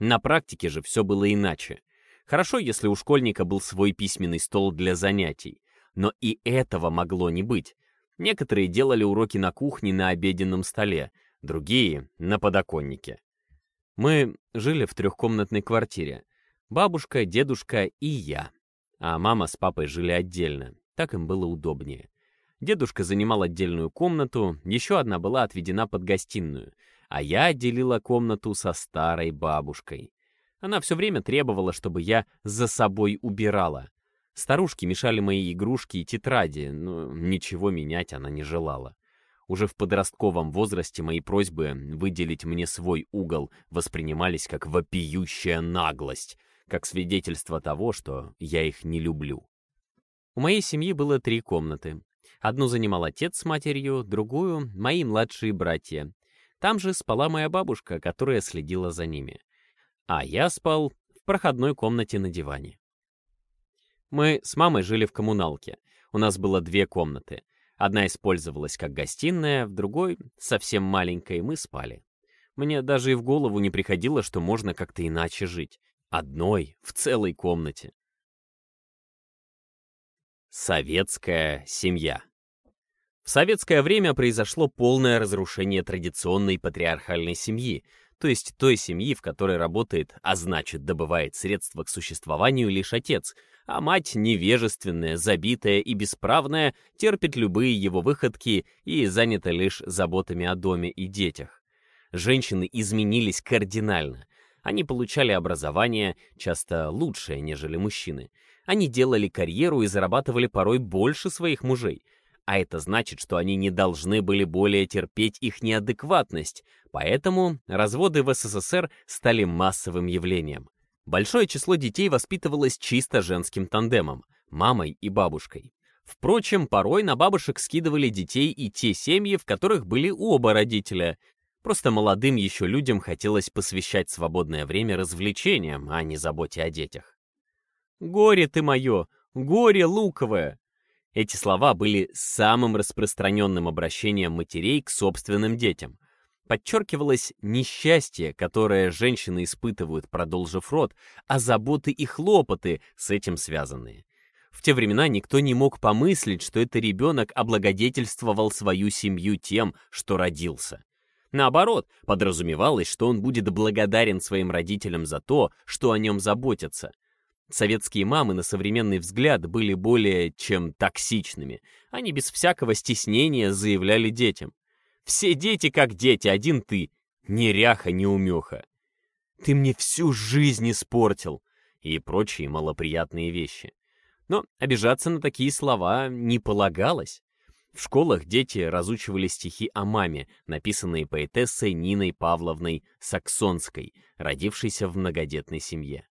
На практике же все было иначе. Хорошо, если у школьника был свой письменный стол для занятий, но и этого могло не быть. Некоторые делали уроки на кухне на обеденном столе, другие — на подоконнике. Мы жили в трехкомнатной квартире. Бабушка, дедушка и я. А мама с папой жили отдельно. Так им было удобнее. Дедушка занимал отдельную комнату, еще одна была отведена под гостиную, а я отделила комнату со старой бабушкой. Она все время требовала, чтобы я за собой убирала. Старушки мешали мои игрушки и тетради, но ничего менять она не желала. Уже в подростковом возрасте мои просьбы выделить мне свой угол воспринимались как вопиющая наглость, как свидетельство того, что я их не люблю. У моей семьи было три комнаты. Одну занимал отец с матерью, другую — мои младшие братья. Там же спала моя бабушка, которая следила за ними. А я спал в проходной комнате на диване. Мы с мамой жили в коммуналке. У нас было две комнаты. Одна использовалась как гостиная, в другой, совсем маленькой, мы спали. Мне даже и в голову не приходило, что можно как-то иначе жить. Одной, в целой комнате. Советская семья. В советское время произошло полное разрушение традиционной патриархальной семьи, то есть той семьи, в которой работает, а значит добывает средства к существованию лишь отец, а мать невежественная, забитая и бесправная, терпит любые его выходки и занята лишь заботами о доме и детях. Женщины изменились кардинально. Они получали образование, часто лучшее, нежели мужчины. Они делали карьеру и зарабатывали порой больше своих мужей — а это значит, что они не должны были более терпеть их неадекватность, поэтому разводы в СССР стали массовым явлением. Большое число детей воспитывалось чисто женским тандемом — мамой и бабушкой. Впрочем, порой на бабушек скидывали детей и те семьи, в которых были оба родителя. Просто молодым еще людям хотелось посвящать свободное время развлечениям, а не заботе о детях. «Горе ты мое! Горе луковое!» Эти слова были самым распространенным обращением матерей к собственным детям. Подчеркивалось несчастье, которое женщины испытывают, продолжив род, а заботы и хлопоты с этим связанные. В те времена никто не мог помыслить, что это ребенок облагодетельствовал свою семью тем, что родился. Наоборот, подразумевалось, что он будет благодарен своим родителям за то, что о нем заботятся — Советские мамы на современный взгляд были более чем токсичными. Они без всякого стеснения заявляли детям. «Все дети как дети, один ты. Ни ряха, ни умеха. Ты мне всю жизнь испортил» и прочие малоприятные вещи. Но обижаться на такие слова не полагалось. В школах дети разучивали стихи о маме, написанные поэтессой Ниной Павловной Саксонской, родившейся в многодетной семье.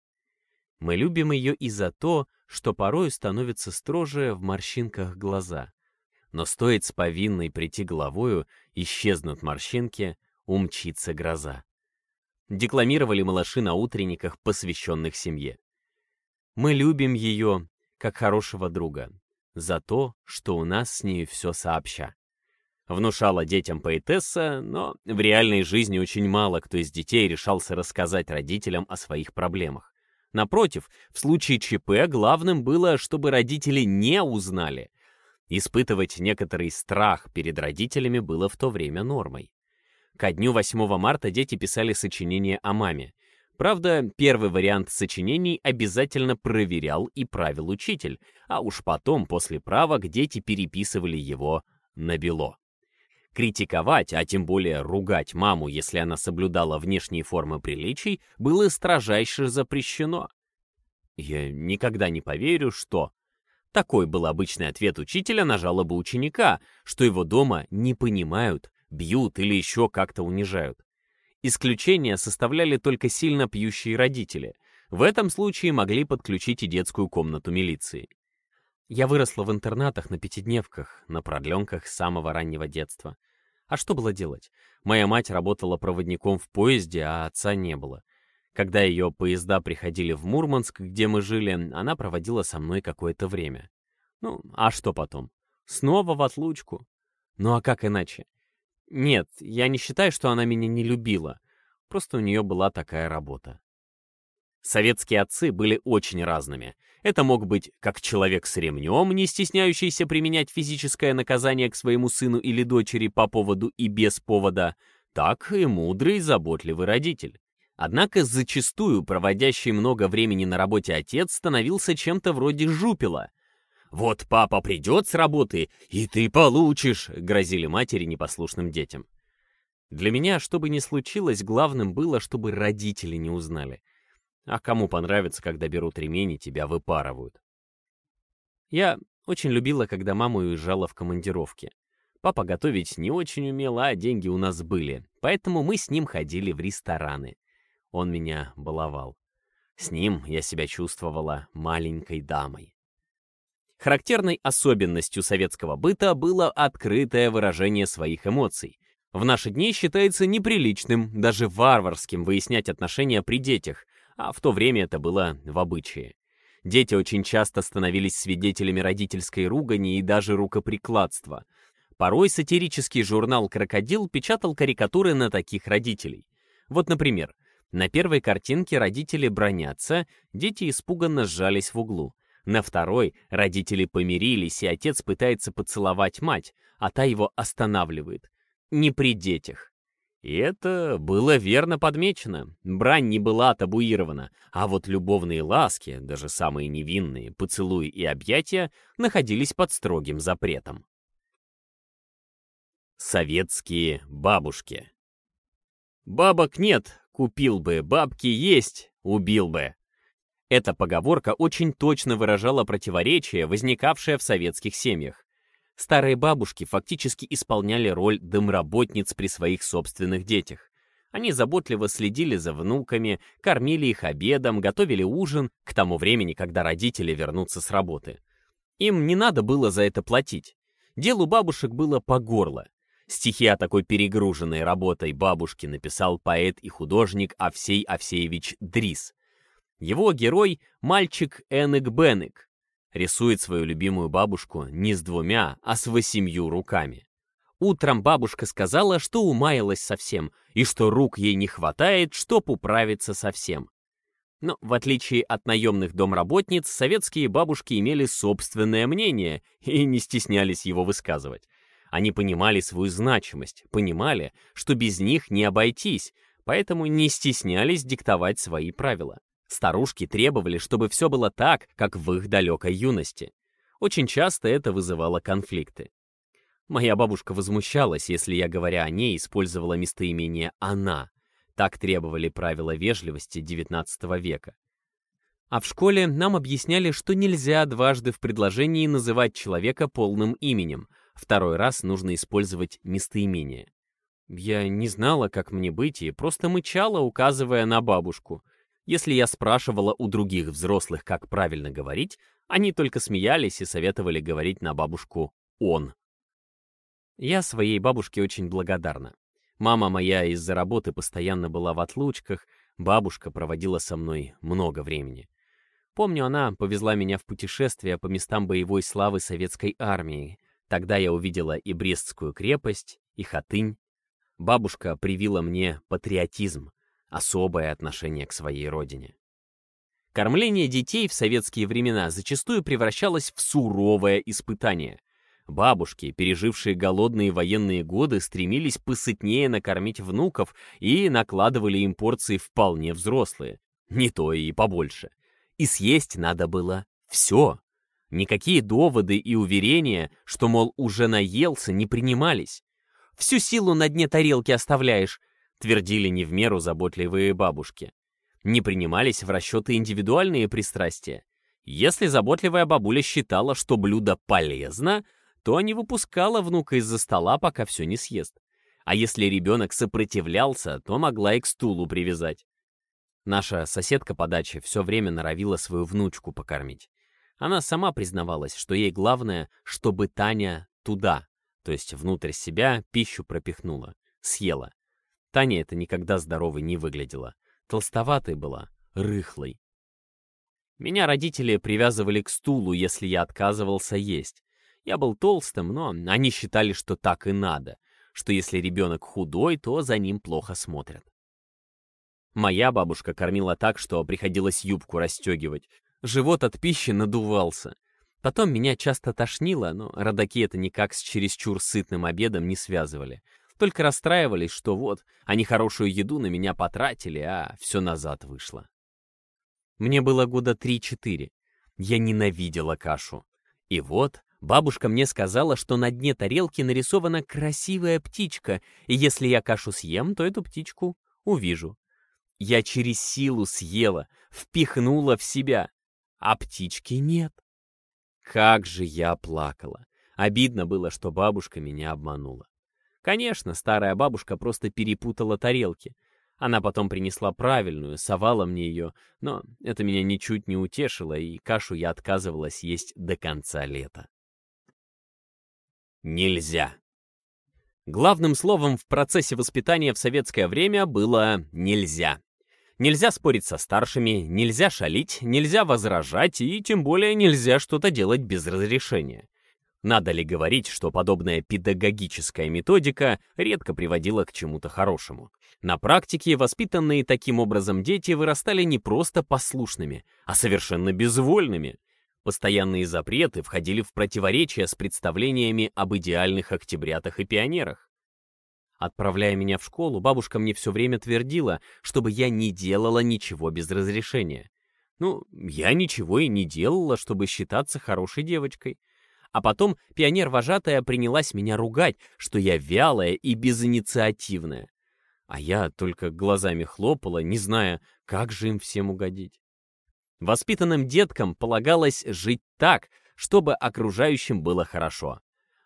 Мы любим ее и за то, что порою становится строже в морщинках глаза. Но стоит с повинной прийти головою, исчезнут морщинки, умчится гроза. Декламировали малыши на утренниках, посвященных семье. Мы любим ее, как хорошего друга, за то, что у нас с ней все сообща. Внушала детям поэтесса, но в реальной жизни очень мало кто из детей решался рассказать родителям о своих проблемах. Напротив, в случае ЧП главным было, чтобы родители не узнали. Испытывать некоторый страх перед родителями было в то время нормой. Ко дню 8 марта дети писали сочинение о маме. Правда, первый вариант сочинений обязательно проверял и правил учитель, а уж потом, после правок, дети переписывали его на бело. Критиковать, а тем более ругать маму, если она соблюдала внешние формы приличий, было строжайше запрещено. Я никогда не поверю, что... Такой был обычный ответ учителя на жалобу ученика, что его дома не понимают, бьют или еще как-то унижают. Исключения составляли только сильно пьющие родители. В этом случае могли подключить и детскую комнату милиции. Я выросла в интернатах на пятидневках, на продленках с самого раннего детства. А что было делать? Моя мать работала проводником в поезде, а отца не было. Когда ее поезда приходили в Мурманск, где мы жили, она проводила со мной какое-то время. Ну, а что потом? Снова в отлучку. Ну а как иначе? Нет, я не считаю, что она меня не любила. Просто у нее была такая работа. Советские отцы были очень разными. Это мог быть как человек с ремнем, не стесняющийся применять физическое наказание к своему сыну или дочери по поводу и без повода, так и мудрый и заботливый родитель. Однако зачастую проводящий много времени на работе отец становился чем-то вроде жупила. «Вот папа придет с работы, и ты получишь», — грозили матери непослушным детям. Для меня, что бы ни случилось, главным было, чтобы родители не узнали. А кому понравится, когда берут ремень и тебя выпарывают? Я очень любила, когда мама уезжала в командировки. Папа готовить не очень умел, а деньги у нас были, поэтому мы с ним ходили в рестораны. Он меня баловал. С ним я себя чувствовала маленькой дамой. Характерной особенностью советского быта было открытое выражение своих эмоций. В наши дни считается неприличным, даже варварским выяснять отношения при детях, а в то время это было в обычае. Дети очень часто становились свидетелями родительской ругани и даже рукоприкладства. Порой сатирический журнал «Крокодил» печатал карикатуры на таких родителей. Вот, например, на первой картинке родители бронятся, дети испуганно сжались в углу. На второй родители помирились, и отец пытается поцеловать мать, а та его останавливает. Не при детях. И это было верно подмечено. Брань не была табуирована, а вот любовные ласки, даже самые невинные, поцелуи и объятия, находились под строгим запретом. Советские бабушки «Бабок нет, купил бы, бабки есть, убил бы». Эта поговорка очень точно выражала противоречие, возникавшее в советских семьях. Старые бабушки фактически исполняли роль домработниц при своих собственных детях. Они заботливо следили за внуками, кормили их обедом, готовили ужин к тому времени, когда родители вернутся с работы. Им не надо было за это платить. Делу бабушек было по горло. Стихи о такой перегруженной работой бабушки написал поэт и художник Овсей Овсеевич Дрис. Его герой — мальчик Энек Бенек, Рисует свою любимую бабушку не с двумя, а с восемью руками. Утром бабушка сказала, что умаялась совсем, и что рук ей не хватает, чтоб управиться совсем. Но, в отличие от наемных домработниц, советские бабушки имели собственное мнение и не стеснялись его высказывать. Они понимали свою значимость, понимали, что без них не обойтись, поэтому не стеснялись диктовать свои правила. Старушки требовали, чтобы все было так, как в их далекой юности. Очень часто это вызывало конфликты. Моя бабушка возмущалась, если я, говоря о ней, использовала местоимение «она». Так требовали правила вежливости XIX века. А в школе нам объясняли, что нельзя дважды в предложении называть человека полным именем. Второй раз нужно использовать местоимение. Я не знала, как мне быть, и просто мычала, указывая на бабушку. Если я спрашивала у других взрослых, как правильно говорить, они только смеялись и советовали говорить на бабушку «он». Я своей бабушке очень благодарна. Мама моя из-за работы постоянно была в отлучках, бабушка проводила со мной много времени. Помню, она повезла меня в путешествие по местам боевой славы советской армии. Тогда я увидела и Брестскую крепость, и Хатынь. Бабушка привила мне патриотизм, особое отношение к своей родине. Кормление детей в советские времена зачастую превращалось в суровое испытание. Бабушки, пережившие голодные военные годы, стремились посытнее накормить внуков и накладывали им порции вполне взрослые, не то и побольше. И съесть надо было все. Никакие доводы и уверения, что, мол, уже наелся, не принимались. Всю силу на дне тарелки оставляешь, твердили не в меру заботливые бабушки. Не принимались в расчеты индивидуальные пристрастия. Если заботливая бабуля считала, что блюдо полезно, то не выпускала внука из-за стола, пока все не съест. А если ребенок сопротивлялся, то могла и к стулу привязать. Наша соседка по даче все время норовила свою внучку покормить. Она сама признавалась, что ей главное, чтобы Таня туда, то есть внутрь себя, пищу пропихнула, съела. Таня это никогда здоровой не выглядела. Толстоватой была, рыхлой. Меня родители привязывали к стулу, если я отказывался есть. Я был толстым, но они считали, что так и надо, что если ребенок худой, то за ним плохо смотрят. Моя бабушка кормила так, что приходилось юбку расстегивать. Живот от пищи надувался. Потом меня часто тошнило, но родаки это никак с чересчур сытным обедом не связывали. Только расстраивались, что вот, они хорошую еду на меня потратили, а все назад вышло. Мне было года три-четыре. Я ненавидела кашу. И вот бабушка мне сказала, что на дне тарелки нарисована красивая птичка, и если я кашу съем, то эту птичку увижу. Я через силу съела, впихнула в себя, а птички нет. Как же я плакала. Обидно было, что бабушка меня обманула. Конечно, старая бабушка просто перепутала тарелки. Она потом принесла правильную, совала мне ее, но это меня ничуть не утешило, и кашу я отказывалась есть до конца лета. Нельзя. Главным словом в процессе воспитания в советское время было «нельзя». Нельзя спорить со старшими, нельзя шалить, нельзя возражать и тем более нельзя что-то делать без разрешения. Надо ли говорить, что подобная педагогическая методика редко приводила к чему-то хорошему? На практике воспитанные таким образом дети вырастали не просто послушными, а совершенно безвольными. Постоянные запреты входили в противоречие с представлениями об идеальных октябрятах и пионерах. Отправляя меня в школу, бабушка мне все время твердила, чтобы я не делала ничего без разрешения. Ну, я ничего и не делала, чтобы считаться хорошей девочкой. А потом пионер-вожатая принялась меня ругать, что я вялая и безинициативная. А я только глазами хлопала, не зная, как же им всем угодить. Воспитанным деткам полагалось жить так, чтобы окружающим было хорошо.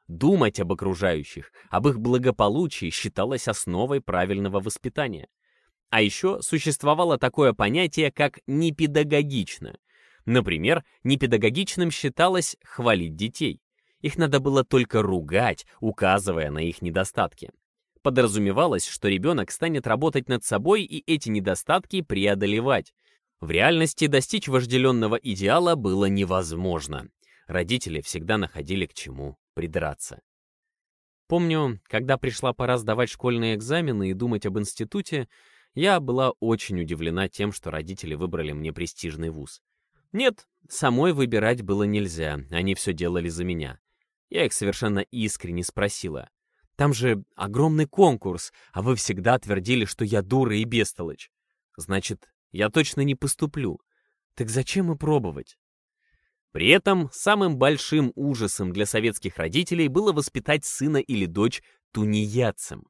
Думать об окружающих, об их благополучии считалось основой правильного воспитания. А еще существовало такое понятие, как непедагогично. Например, непедагогичным считалось хвалить детей. Их надо было только ругать, указывая на их недостатки. Подразумевалось, что ребенок станет работать над собой и эти недостатки преодолевать. В реальности достичь вожделенного идеала было невозможно. Родители всегда находили к чему придраться. Помню, когда пришла пора сдавать школьные экзамены и думать об институте, я была очень удивлена тем, что родители выбрали мне престижный вуз. Нет, самой выбирать было нельзя, они все делали за меня. Я их совершенно искренне спросила. Там же огромный конкурс, а вы всегда твердили, что я дура и бестолочь. Значит, я точно не поступлю. Так зачем и пробовать? При этом самым большим ужасом для советских родителей было воспитать сына или дочь тунеядцем.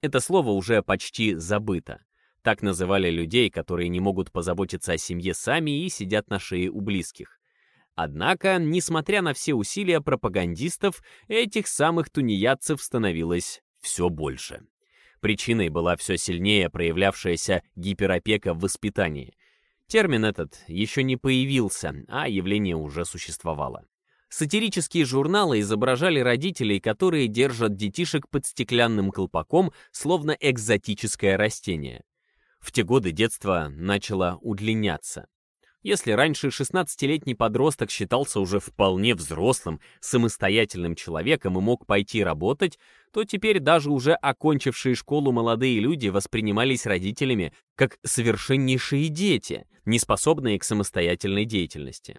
Это слово уже почти забыто. Так называли людей, которые не могут позаботиться о семье сами и сидят на шее у близких. Однако, несмотря на все усилия пропагандистов, этих самых тунеядцев становилось все больше. Причиной была все сильнее проявлявшаяся гиперопека в воспитании. Термин этот еще не появился, а явление уже существовало. Сатирические журналы изображали родителей, которые держат детишек под стеклянным колпаком, словно экзотическое растение. В те годы детство начало удлиняться. Если раньше 16-летний подросток считался уже вполне взрослым, самостоятельным человеком и мог пойти работать, то теперь даже уже окончившие школу молодые люди воспринимались родителями как совершеннейшие дети, не способные к самостоятельной деятельности.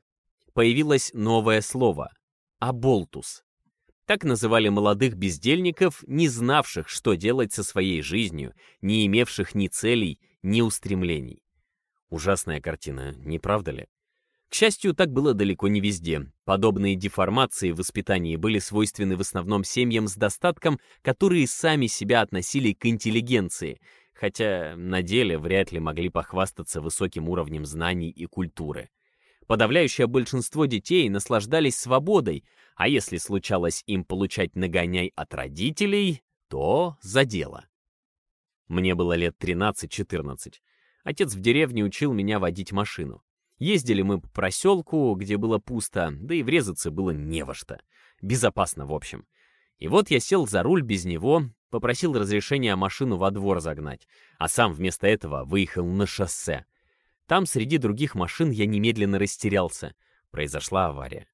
Появилось новое слово – аболтус. Так называли молодых бездельников, не знавших, что делать со своей жизнью, не имевших ни целей, ни устремлений. Ужасная картина, не правда ли? К счастью, так было далеко не везде. Подобные деформации в воспитании были свойственны в основном семьям с достатком, которые сами себя относили к интеллигенции, хотя на деле вряд ли могли похвастаться высоким уровнем знаний и культуры. Подавляющее большинство детей наслаждались свободой, а если случалось им получать нагоняй от родителей, то за дело. Мне было лет 13-14. Отец в деревне учил меня водить машину. Ездили мы по проселку, где было пусто, да и врезаться было не во что. Безопасно, в общем. И вот я сел за руль без него, попросил разрешения машину во двор загнать, а сам вместо этого выехал на шоссе. Там среди других машин я немедленно растерялся. Произошла авария.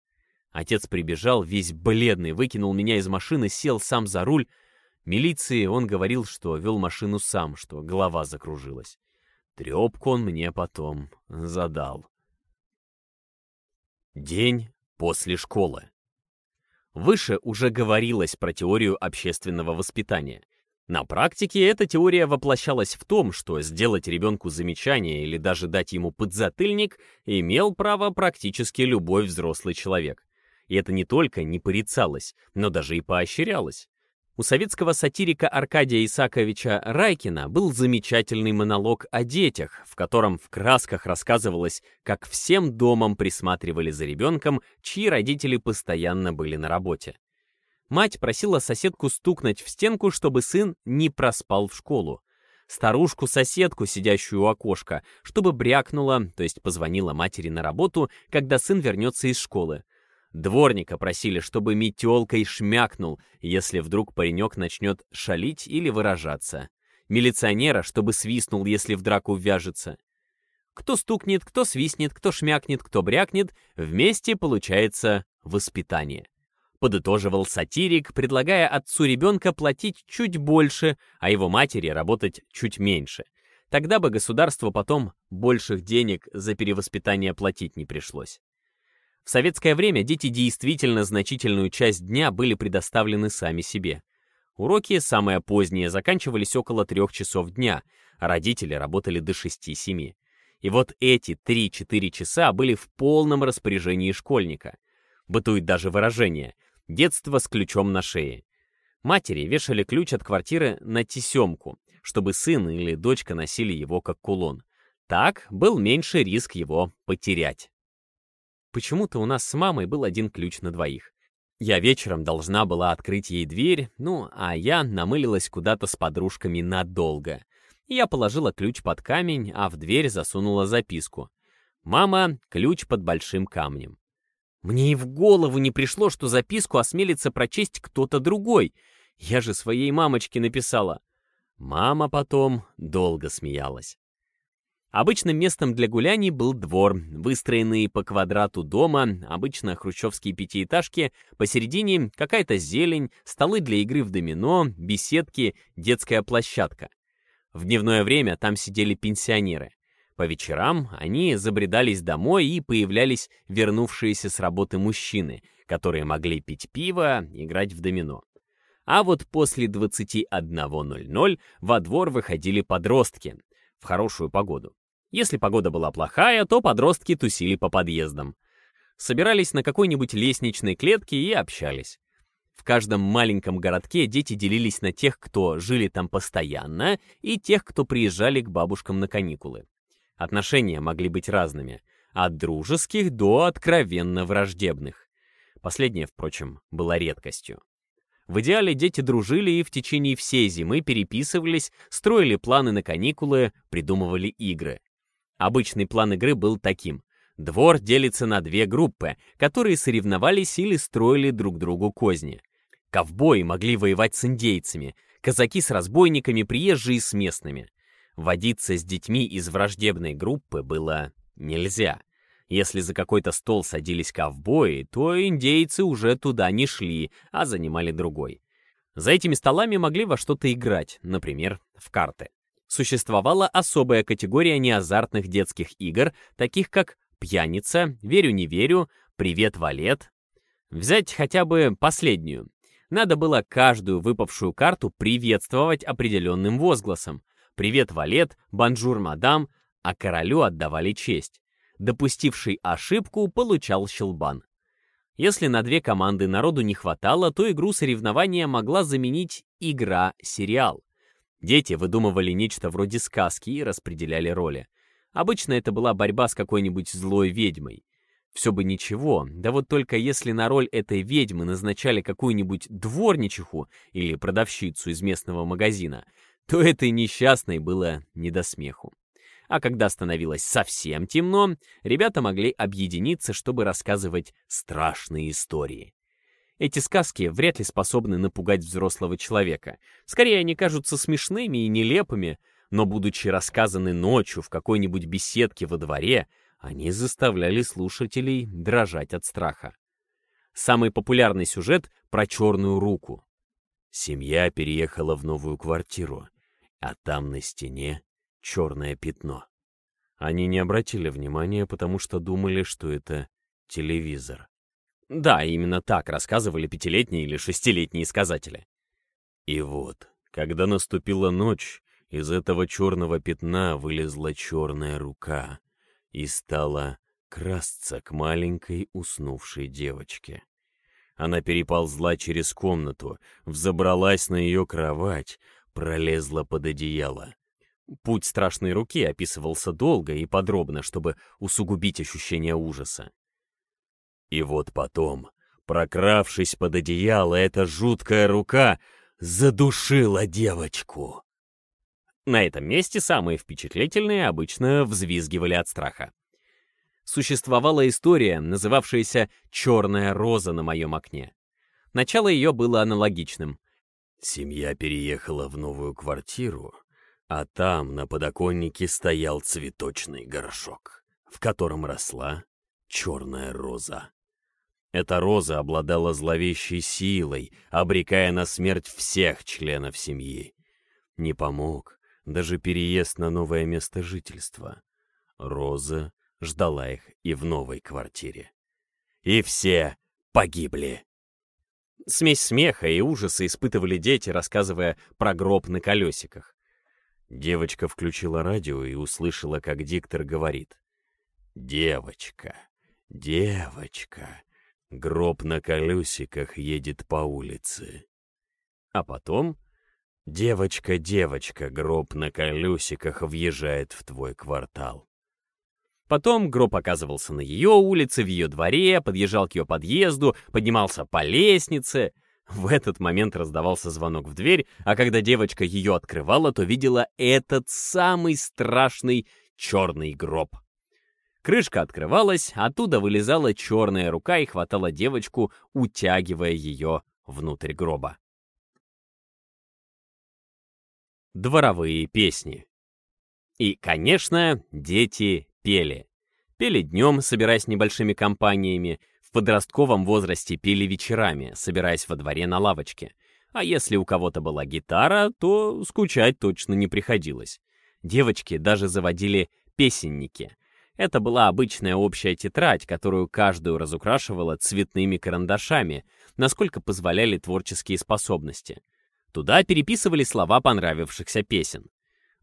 Отец прибежал, весь бледный, выкинул меня из машины, сел сам за руль. Милиции он говорил, что вел машину сам, что голова закружилась. Трепку он мне потом задал. День после школы. Выше уже говорилось про теорию общественного воспитания. На практике эта теория воплощалась в том, что сделать ребенку замечание или даже дать ему подзатыльник имел право практически любой взрослый человек. И это не только не порицалось, но даже и поощрялось. У советского сатирика Аркадия Исаковича Райкина был замечательный монолог о детях, в котором в красках рассказывалось, как всем домом присматривали за ребенком, чьи родители постоянно были на работе. Мать просила соседку стукнуть в стенку, чтобы сын не проспал в школу. Старушку-соседку, сидящую у окошка, чтобы брякнула, то есть позвонила матери на работу, когда сын вернется из школы. Дворника просили, чтобы метелкой шмякнул, если вдруг паренек начнет шалить или выражаться. Милиционера, чтобы свистнул, если в драку ввяжется. Кто стукнет, кто свистнет, кто шмякнет, кто брякнет, вместе получается воспитание. Подытоживал сатирик, предлагая отцу ребенка платить чуть больше, а его матери работать чуть меньше. Тогда бы государству потом больших денег за перевоспитание платить не пришлось. В советское время дети действительно значительную часть дня были предоставлены сами себе. Уроки, самые поздние, заканчивались около трех часов дня, а родители работали до 6-7. И вот эти 3-4 часа были в полном распоряжении школьника. Бытует даже выражение «детство с ключом на шее». Матери вешали ключ от квартиры на тесемку, чтобы сын или дочка носили его как кулон. Так был меньше риск его потерять. Почему-то у нас с мамой был один ключ на двоих. Я вечером должна была открыть ей дверь, ну, а я намылилась куда-то с подружками надолго. Я положила ключ под камень, а в дверь засунула записку. «Мама, ключ под большим камнем». Мне и в голову не пришло, что записку осмелится прочесть кто-то другой. Я же своей мамочке написала. Мама потом долго смеялась. Обычным местом для гуляний был двор, выстроенный по квадрату дома, обычно хрущевские пятиэтажки, посередине какая-то зелень, столы для игры в домино, беседки, детская площадка. В дневное время там сидели пенсионеры. По вечерам они забредались домой и появлялись вернувшиеся с работы мужчины, которые могли пить пиво, играть в домино. А вот после 21.00 во двор выходили подростки в хорошую погоду. Если погода была плохая, то подростки тусили по подъездам. Собирались на какой-нибудь лестничной клетке и общались. В каждом маленьком городке дети делились на тех, кто жили там постоянно, и тех, кто приезжали к бабушкам на каникулы. Отношения могли быть разными, от дружеских до откровенно враждебных. Последнее, впрочем, было редкостью. В идеале дети дружили и в течение всей зимы переписывались, строили планы на каникулы, придумывали игры. Обычный план игры был таким. Двор делится на две группы, которые соревновались или строили друг другу козни. Ковбои могли воевать с индейцами, казаки с разбойниками, приезжие с местными. Водиться с детьми из враждебной группы было нельзя. Если за какой-то стол садились ковбои, то индейцы уже туда не шли, а занимали другой. За этими столами могли во что-то играть, например, в карты существовала особая категория неазартных детских игр, таких как «Пьяница», «Верю-не верю», «Привет, Валет». Взять хотя бы последнюю. Надо было каждую выпавшую карту приветствовать определенным возгласом. «Привет, Валет», «Бонжур, мадам», а королю отдавали честь. Допустивший ошибку получал щелбан. Если на две команды народу не хватало, то игру соревнования могла заменить игра-сериал. Дети выдумывали нечто вроде сказки и распределяли роли. Обычно это была борьба с какой-нибудь злой ведьмой. Все бы ничего, да вот только если на роль этой ведьмы назначали какую-нибудь дворничиху или продавщицу из местного магазина, то этой несчастной было не до смеху. А когда становилось совсем темно, ребята могли объединиться, чтобы рассказывать страшные истории. Эти сказки вряд ли способны напугать взрослого человека. Скорее, они кажутся смешными и нелепыми, но, будучи рассказаны ночью в какой-нибудь беседке во дворе, они заставляли слушателей дрожать от страха. Самый популярный сюжет про черную руку. Семья переехала в новую квартиру, а там на стене черное пятно. Они не обратили внимания, потому что думали, что это телевизор. Да, именно так рассказывали пятилетние или шестилетние сказатели. И вот, когда наступила ночь, из этого черного пятна вылезла черная рука и стала красться к маленькой уснувшей девочке. Она переползла через комнату, взобралась на ее кровать, пролезла под одеяло. Путь страшной руки описывался долго и подробно, чтобы усугубить ощущение ужаса. И вот потом, прокравшись под одеяло, эта жуткая рука задушила девочку. На этом месте самые впечатлительные обычно взвизгивали от страха. Существовала история, называвшаяся «Черная роза на моем окне». Начало ее было аналогичным. Семья переехала в новую квартиру, а там на подоконнике стоял цветочный горшок, в котором росла черная роза. Эта роза обладала зловещей силой, обрекая на смерть всех членов семьи. Не помог даже переезд на новое место жительства. Роза ждала их и в новой квартире. И все погибли. Смесь смеха и ужаса испытывали дети, рассказывая про гроб на колесиках. Девочка включила радио и услышала, как диктор говорит. «Девочка, девочка, Гроб на колесиках едет по улице. А потом девочка, девочка, гроб на колесиках въезжает в твой квартал. Потом гроб оказывался на ее улице, в ее дворе, подъезжал к ее подъезду, поднимался по лестнице. В этот момент раздавался звонок в дверь, а когда девочка ее открывала, то видела этот самый страшный черный гроб. Крышка открывалась, оттуда вылезала черная рука и хватала девочку, утягивая ее внутрь гроба. Дворовые песни. И, конечно, дети пели. Пели днем, собираясь небольшими компаниями, в подростковом возрасте пели вечерами, собираясь во дворе на лавочке. А если у кого-то была гитара, то скучать точно не приходилось. Девочки даже заводили песенники — это была обычная общая тетрадь, которую каждую разукрашивала цветными карандашами, насколько позволяли творческие способности. Туда переписывали слова понравившихся песен.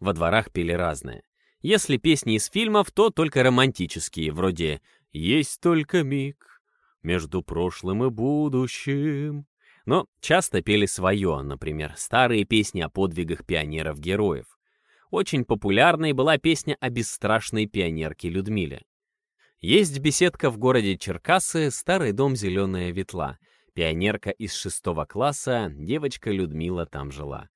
Во дворах пели разное. Если песни из фильмов, то только романтические, вроде «Есть только миг между прошлым и будущим». Но часто пели свое, например, старые песни о подвигах пионеров-героев очень популярной была песня о бесстрашной пионерке Людмиле. Есть беседка в городе Черкасы, старый дом «Зеленая ветла». Пионерка из шестого класса, девочка Людмила там жила.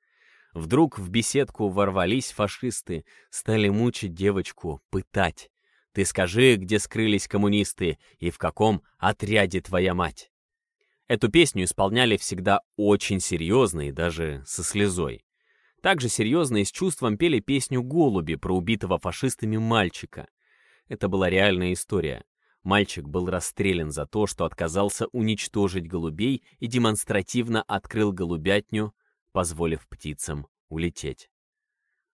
Вдруг в беседку ворвались фашисты, стали мучить девочку, пытать. «Ты скажи, где скрылись коммунисты и в каком отряде твоя мать?» Эту песню исполняли всегда очень серьезно и даже со слезой. Также серьезно и с чувством пели песню «Голуби» про убитого фашистами мальчика. Это была реальная история. Мальчик был расстрелян за то, что отказался уничтожить голубей и демонстративно открыл голубятню, позволив птицам улететь.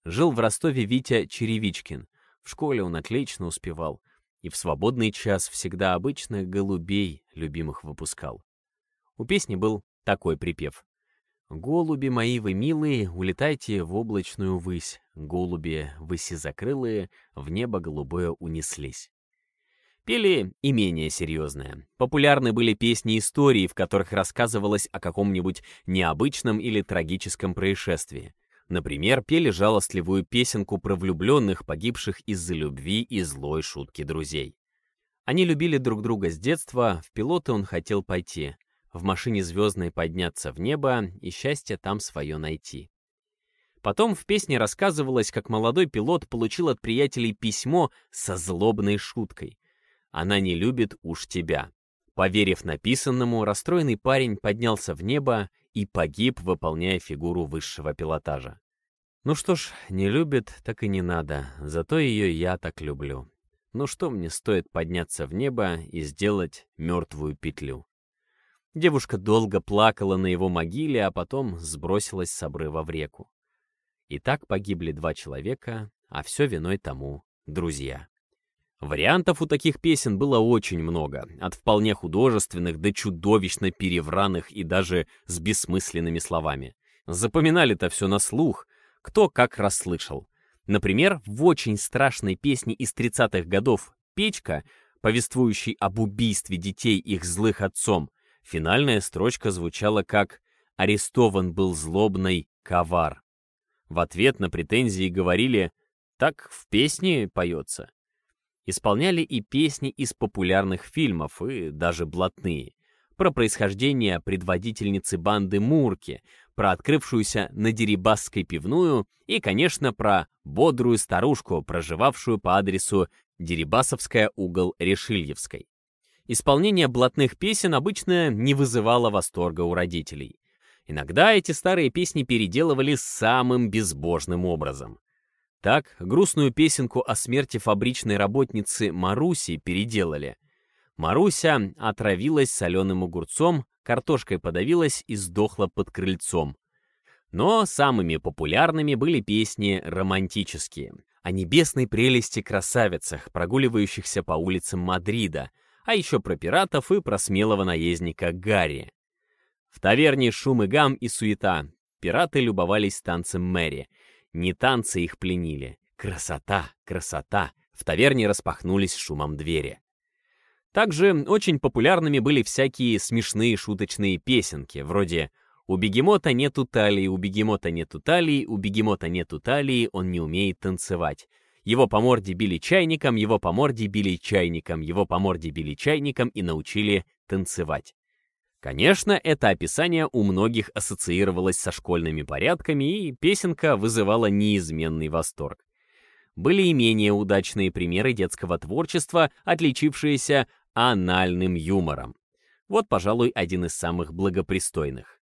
Жил в Ростове Витя Черевичкин. В школе он отлично успевал. И в свободный час всегда обычно голубей любимых выпускал. У песни был такой припев. Голуби мои вы милые, улетайте в облачную высь. Голуби вы закрылые, в небо голубое унеслись. Пели и менее серьезное. Популярны были песни истории, в которых рассказывалось о каком-нибудь необычном или трагическом происшествии. Например, пели жалостливую песенку про влюбленных, погибших из-за любви и злой шутки друзей. Они любили друг друга с детства, в пилоты он хотел пойти в машине звездной подняться в небо и счастье там свое найти. Потом в песне рассказывалось, как молодой пилот получил от приятелей письмо со злобной шуткой. «Она не любит уж тебя». Поверив написанному, расстроенный парень поднялся в небо и погиб, выполняя фигуру высшего пилотажа. Ну что ж, не любит, так и не надо, зато ее я так люблю. Ну что мне стоит подняться в небо и сделать мертвую петлю? Девушка долго плакала на его могиле, а потом сбросилась с обрыва в реку. И так погибли два человека, а все виной тому друзья. Вариантов у таких песен было очень много, от вполне художественных до чудовищно перевранных и даже с бессмысленными словами. Запоминали-то все на слух, кто как расслышал. Например, в очень страшной песне из 30-х годов «Печка», повествующей об убийстве детей их злых отцом, финальная строчка звучала как «Арестован был злобный ковар». В ответ на претензии говорили «Так в песне поется». Исполняли и песни из популярных фильмов, и даже блатные. Про происхождение предводительницы банды Мурки, про открывшуюся на Дерибасской пивную и, конечно, про бодрую старушку, проживавшую по адресу Дерибасовская, угол Решильевской. Исполнение блатных песен обычно не вызывало восторга у родителей. Иногда эти старые песни переделывали самым безбожным образом. Так, грустную песенку о смерти фабричной работницы Маруси переделали. Маруся отравилась соленым огурцом, картошкой подавилась и сдохла под крыльцом. Но самыми популярными были песни романтические, о небесной прелести красавицах, прогуливающихся по улицам Мадрида, а еще про пиратов и про смелого наездника Гарри. В таверне шум и гам и суета. Пираты любовались танцем Мэри — не танцы их пленили. Красота, красота. В таверне распахнулись шумом двери. Также очень популярными были всякие смешные шуточные песенки, вроде «У бегемота нету талии, у бегемота нету талии, у бегемота нету талии, он не умеет танцевать». Его по морде били чайником, его по морде били чайником, его по морде били чайником и научили танцевать. Конечно, это описание у многих ассоциировалось со школьными порядками, и песенка вызывала неизменный восторг. Были и менее удачные примеры детского творчества, отличившиеся анальным юмором. Вот, пожалуй, один из самых благопристойных.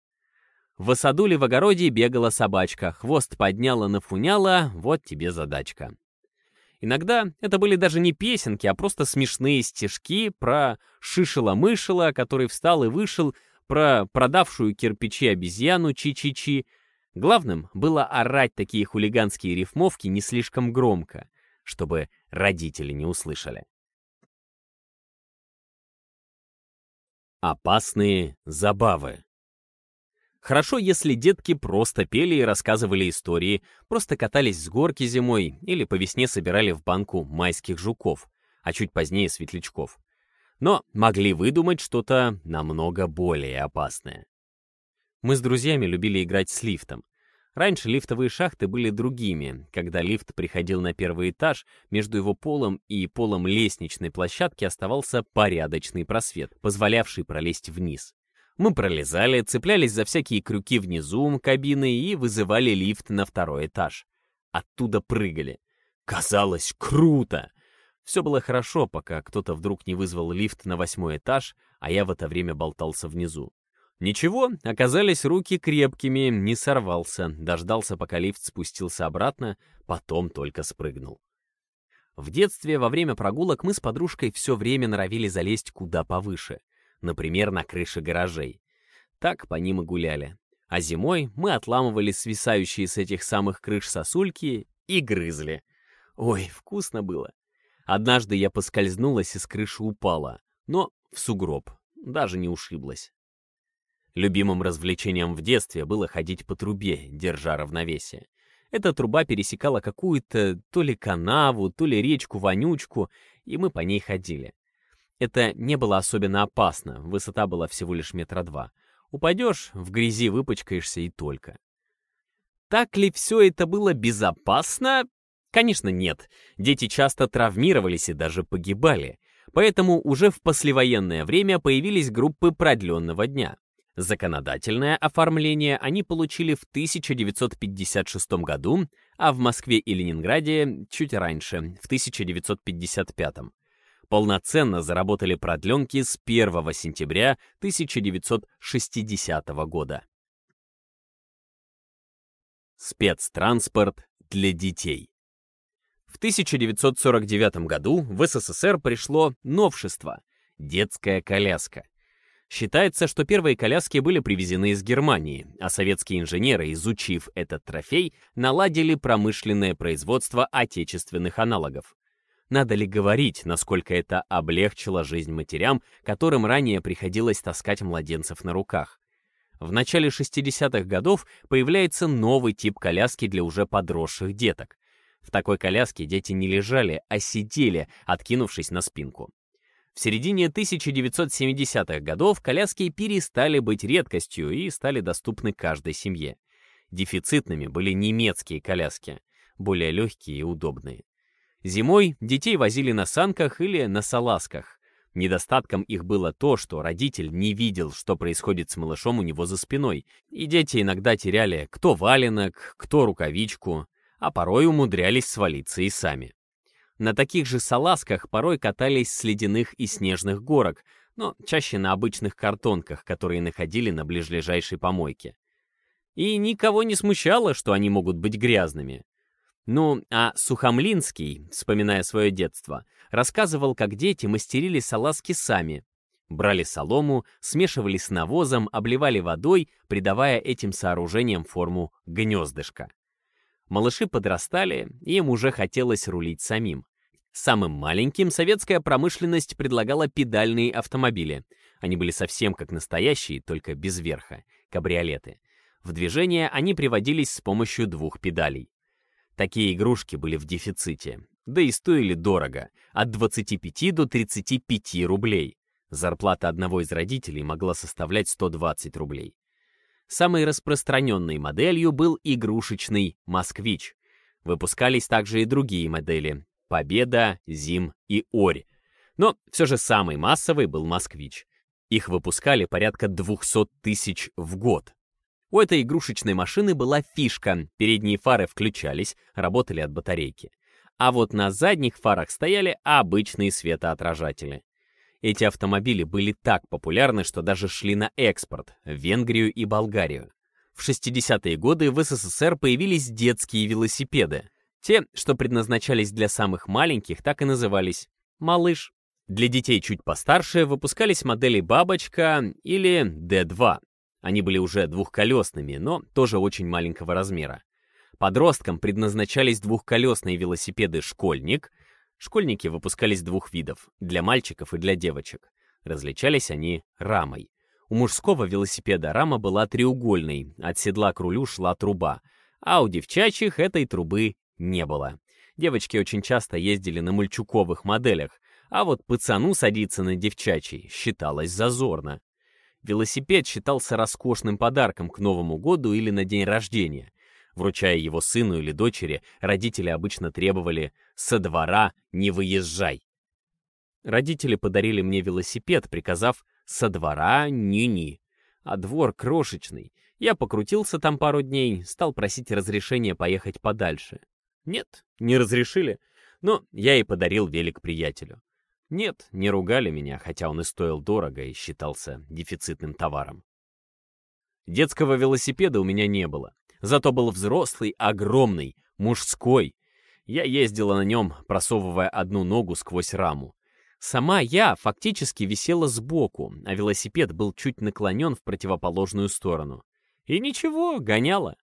В саду в огороде бегала собачка, хвост подняла, нафуняла, вот тебе задачка. Иногда это были даже не песенки, а просто смешные стишки про шишела-мышела, который встал и вышел, про продавшую кирпичи обезьяну Чи-Чи-Чи. Главным было орать такие хулиганские рифмовки не слишком громко, чтобы родители не услышали. Опасные забавы Хорошо, если детки просто пели и рассказывали истории, просто катались с горки зимой или по весне собирали в банку майских жуков, а чуть позднее светлячков. Но могли выдумать что-то намного более опасное. Мы с друзьями любили играть с лифтом. Раньше лифтовые шахты были другими. Когда лифт приходил на первый этаж, между его полом и полом лестничной площадки оставался порядочный просвет, позволявший пролезть вниз. Мы пролезали, цеплялись за всякие крюки внизу кабины и вызывали лифт на второй этаж. Оттуда прыгали. Казалось, круто! Все было хорошо, пока кто-то вдруг не вызвал лифт на восьмой этаж, а я в это время болтался внизу. Ничего, оказались руки крепкими, не сорвался, дождался, пока лифт спустился обратно, потом только спрыгнул. В детстве во время прогулок мы с подружкой все время норовили залезть куда повыше — например, на крыше гаражей. Так по ним и гуляли. А зимой мы отламывали свисающие с этих самых крыш сосульки и грызли. Ой, вкусно было. Однажды я поскользнулась и с крыши упала, но в сугроб, даже не ушиблась. Любимым развлечением в детстве было ходить по трубе, держа равновесие. Эта труба пересекала какую-то то ли канаву, то ли речку-вонючку, и мы по ней ходили. Это не было особенно опасно, высота была всего лишь метра два. Упадешь, в грязи выпачкаешься и только. Так ли все это было безопасно? Конечно, нет. Дети часто травмировались и даже погибали. Поэтому уже в послевоенное время появились группы продленного дня. Законодательное оформление они получили в 1956 году, а в Москве и Ленинграде чуть раньше, в 1955. Полноценно заработали продленки с 1 сентября 1960 года. Спецтранспорт для детей. В 1949 году в СССР пришло новшество — детская коляска. Считается, что первые коляски были привезены из Германии, а советские инженеры, изучив этот трофей, наладили промышленное производство отечественных аналогов. Надо ли говорить, насколько это облегчило жизнь матерям, которым ранее приходилось таскать младенцев на руках? В начале 60-х годов появляется новый тип коляски для уже подросших деток. В такой коляске дети не лежали, а сидели, откинувшись на спинку. В середине 1970-х годов коляски перестали быть редкостью и стали доступны каждой семье. Дефицитными были немецкие коляски, более легкие и удобные. Зимой детей возили на санках или на салазках. Недостатком их было то, что родитель не видел, что происходит с малышом у него за спиной, и дети иногда теряли кто валенок, кто рукавичку, а порой умудрялись свалиться и сами. На таких же салазках порой катались с ледяных и снежных горок, но чаще на обычных картонках, которые находили на ближайшей помойке. И никого не смущало, что они могут быть грязными. Ну, а Сухомлинский, вспоминая свое детство, рассказывал, как дети мастерили салазки сами. Брали солому, смешивали с навозом, обливали водой, придавая этим сооружениям форму гнездышка. Малыши подрастали, им уже хотелось рулить самим. Самым маленьким советская промышленность предлагала педальные автомобили. Они были совсем как настоящие, только без верха, кабриолеты. В движение они приводились с помощью двух педалей. Такие игрушки были в дефиците, да и стоили дорого, от 25 до 35 рублей. Зарплата одного из родителей могла составлять 120 рублей. Самой распространенной моделью был игрушечный «Москвич». Выпускались также и другие модели «Победа», «Зим» и «Орь». Но все же самый массовый был «Москвич». Их выпускали порядка 200 тысяч в год. У этой игрушечной машины была фишка, передние фары включались, работали от батарейки. А вот на задних фарах стояли обычные светоотражатели. Эти автомобили были так популярны, что даже шли на экспорт в Венгрию и Болгарию. В 60-е годы в СССР появились детские велосипеды. Те, что предназначались для самых маленьких, так и назывались «малыш». Для детей чуть постарше выпускались модели «Бабочка» или «Д2». Они были уже двухколесными, но тоже очень маленького размера. Подросткам предназначались двухколесные велосипеды «Школьник», Школьники выпускались двух видов — для мальчиков и для девочек. Различались они рамой. У мужского велосипеда рама была треугольной, от седла к рулю шла труба, а у девчачьих этой трубы не было. Девочки очень часто ездили на мальчуковых моделях, а вот пацану садиться на девчачий считалось зазорно. Велосипед считался роскошным подарком к Новому году или на день рождения. Вручая его сыну или дочери, родители обычно требовали «со двора не выезжай». Родители подарили мне велосипед, приказав «со двора ни-ни». А двор крошечный. Я покрутился там пару дней, стал просить разрешения поехать подальше. Нет, не разрешили. Но я и подарил велик приятелю. Нет, не ругали меня, хотя он и стоил дорого и считался дефицитным товаром. Детского велосипеда у меня не было. Зато был взрослый, огромный, мужской. Я ездила на нем, просовывая одну ногу сквозь раму. Сама я фактически висела сбоку, а велосипед был чуть наклонен в противоположную сторону. И ничего, гоняла.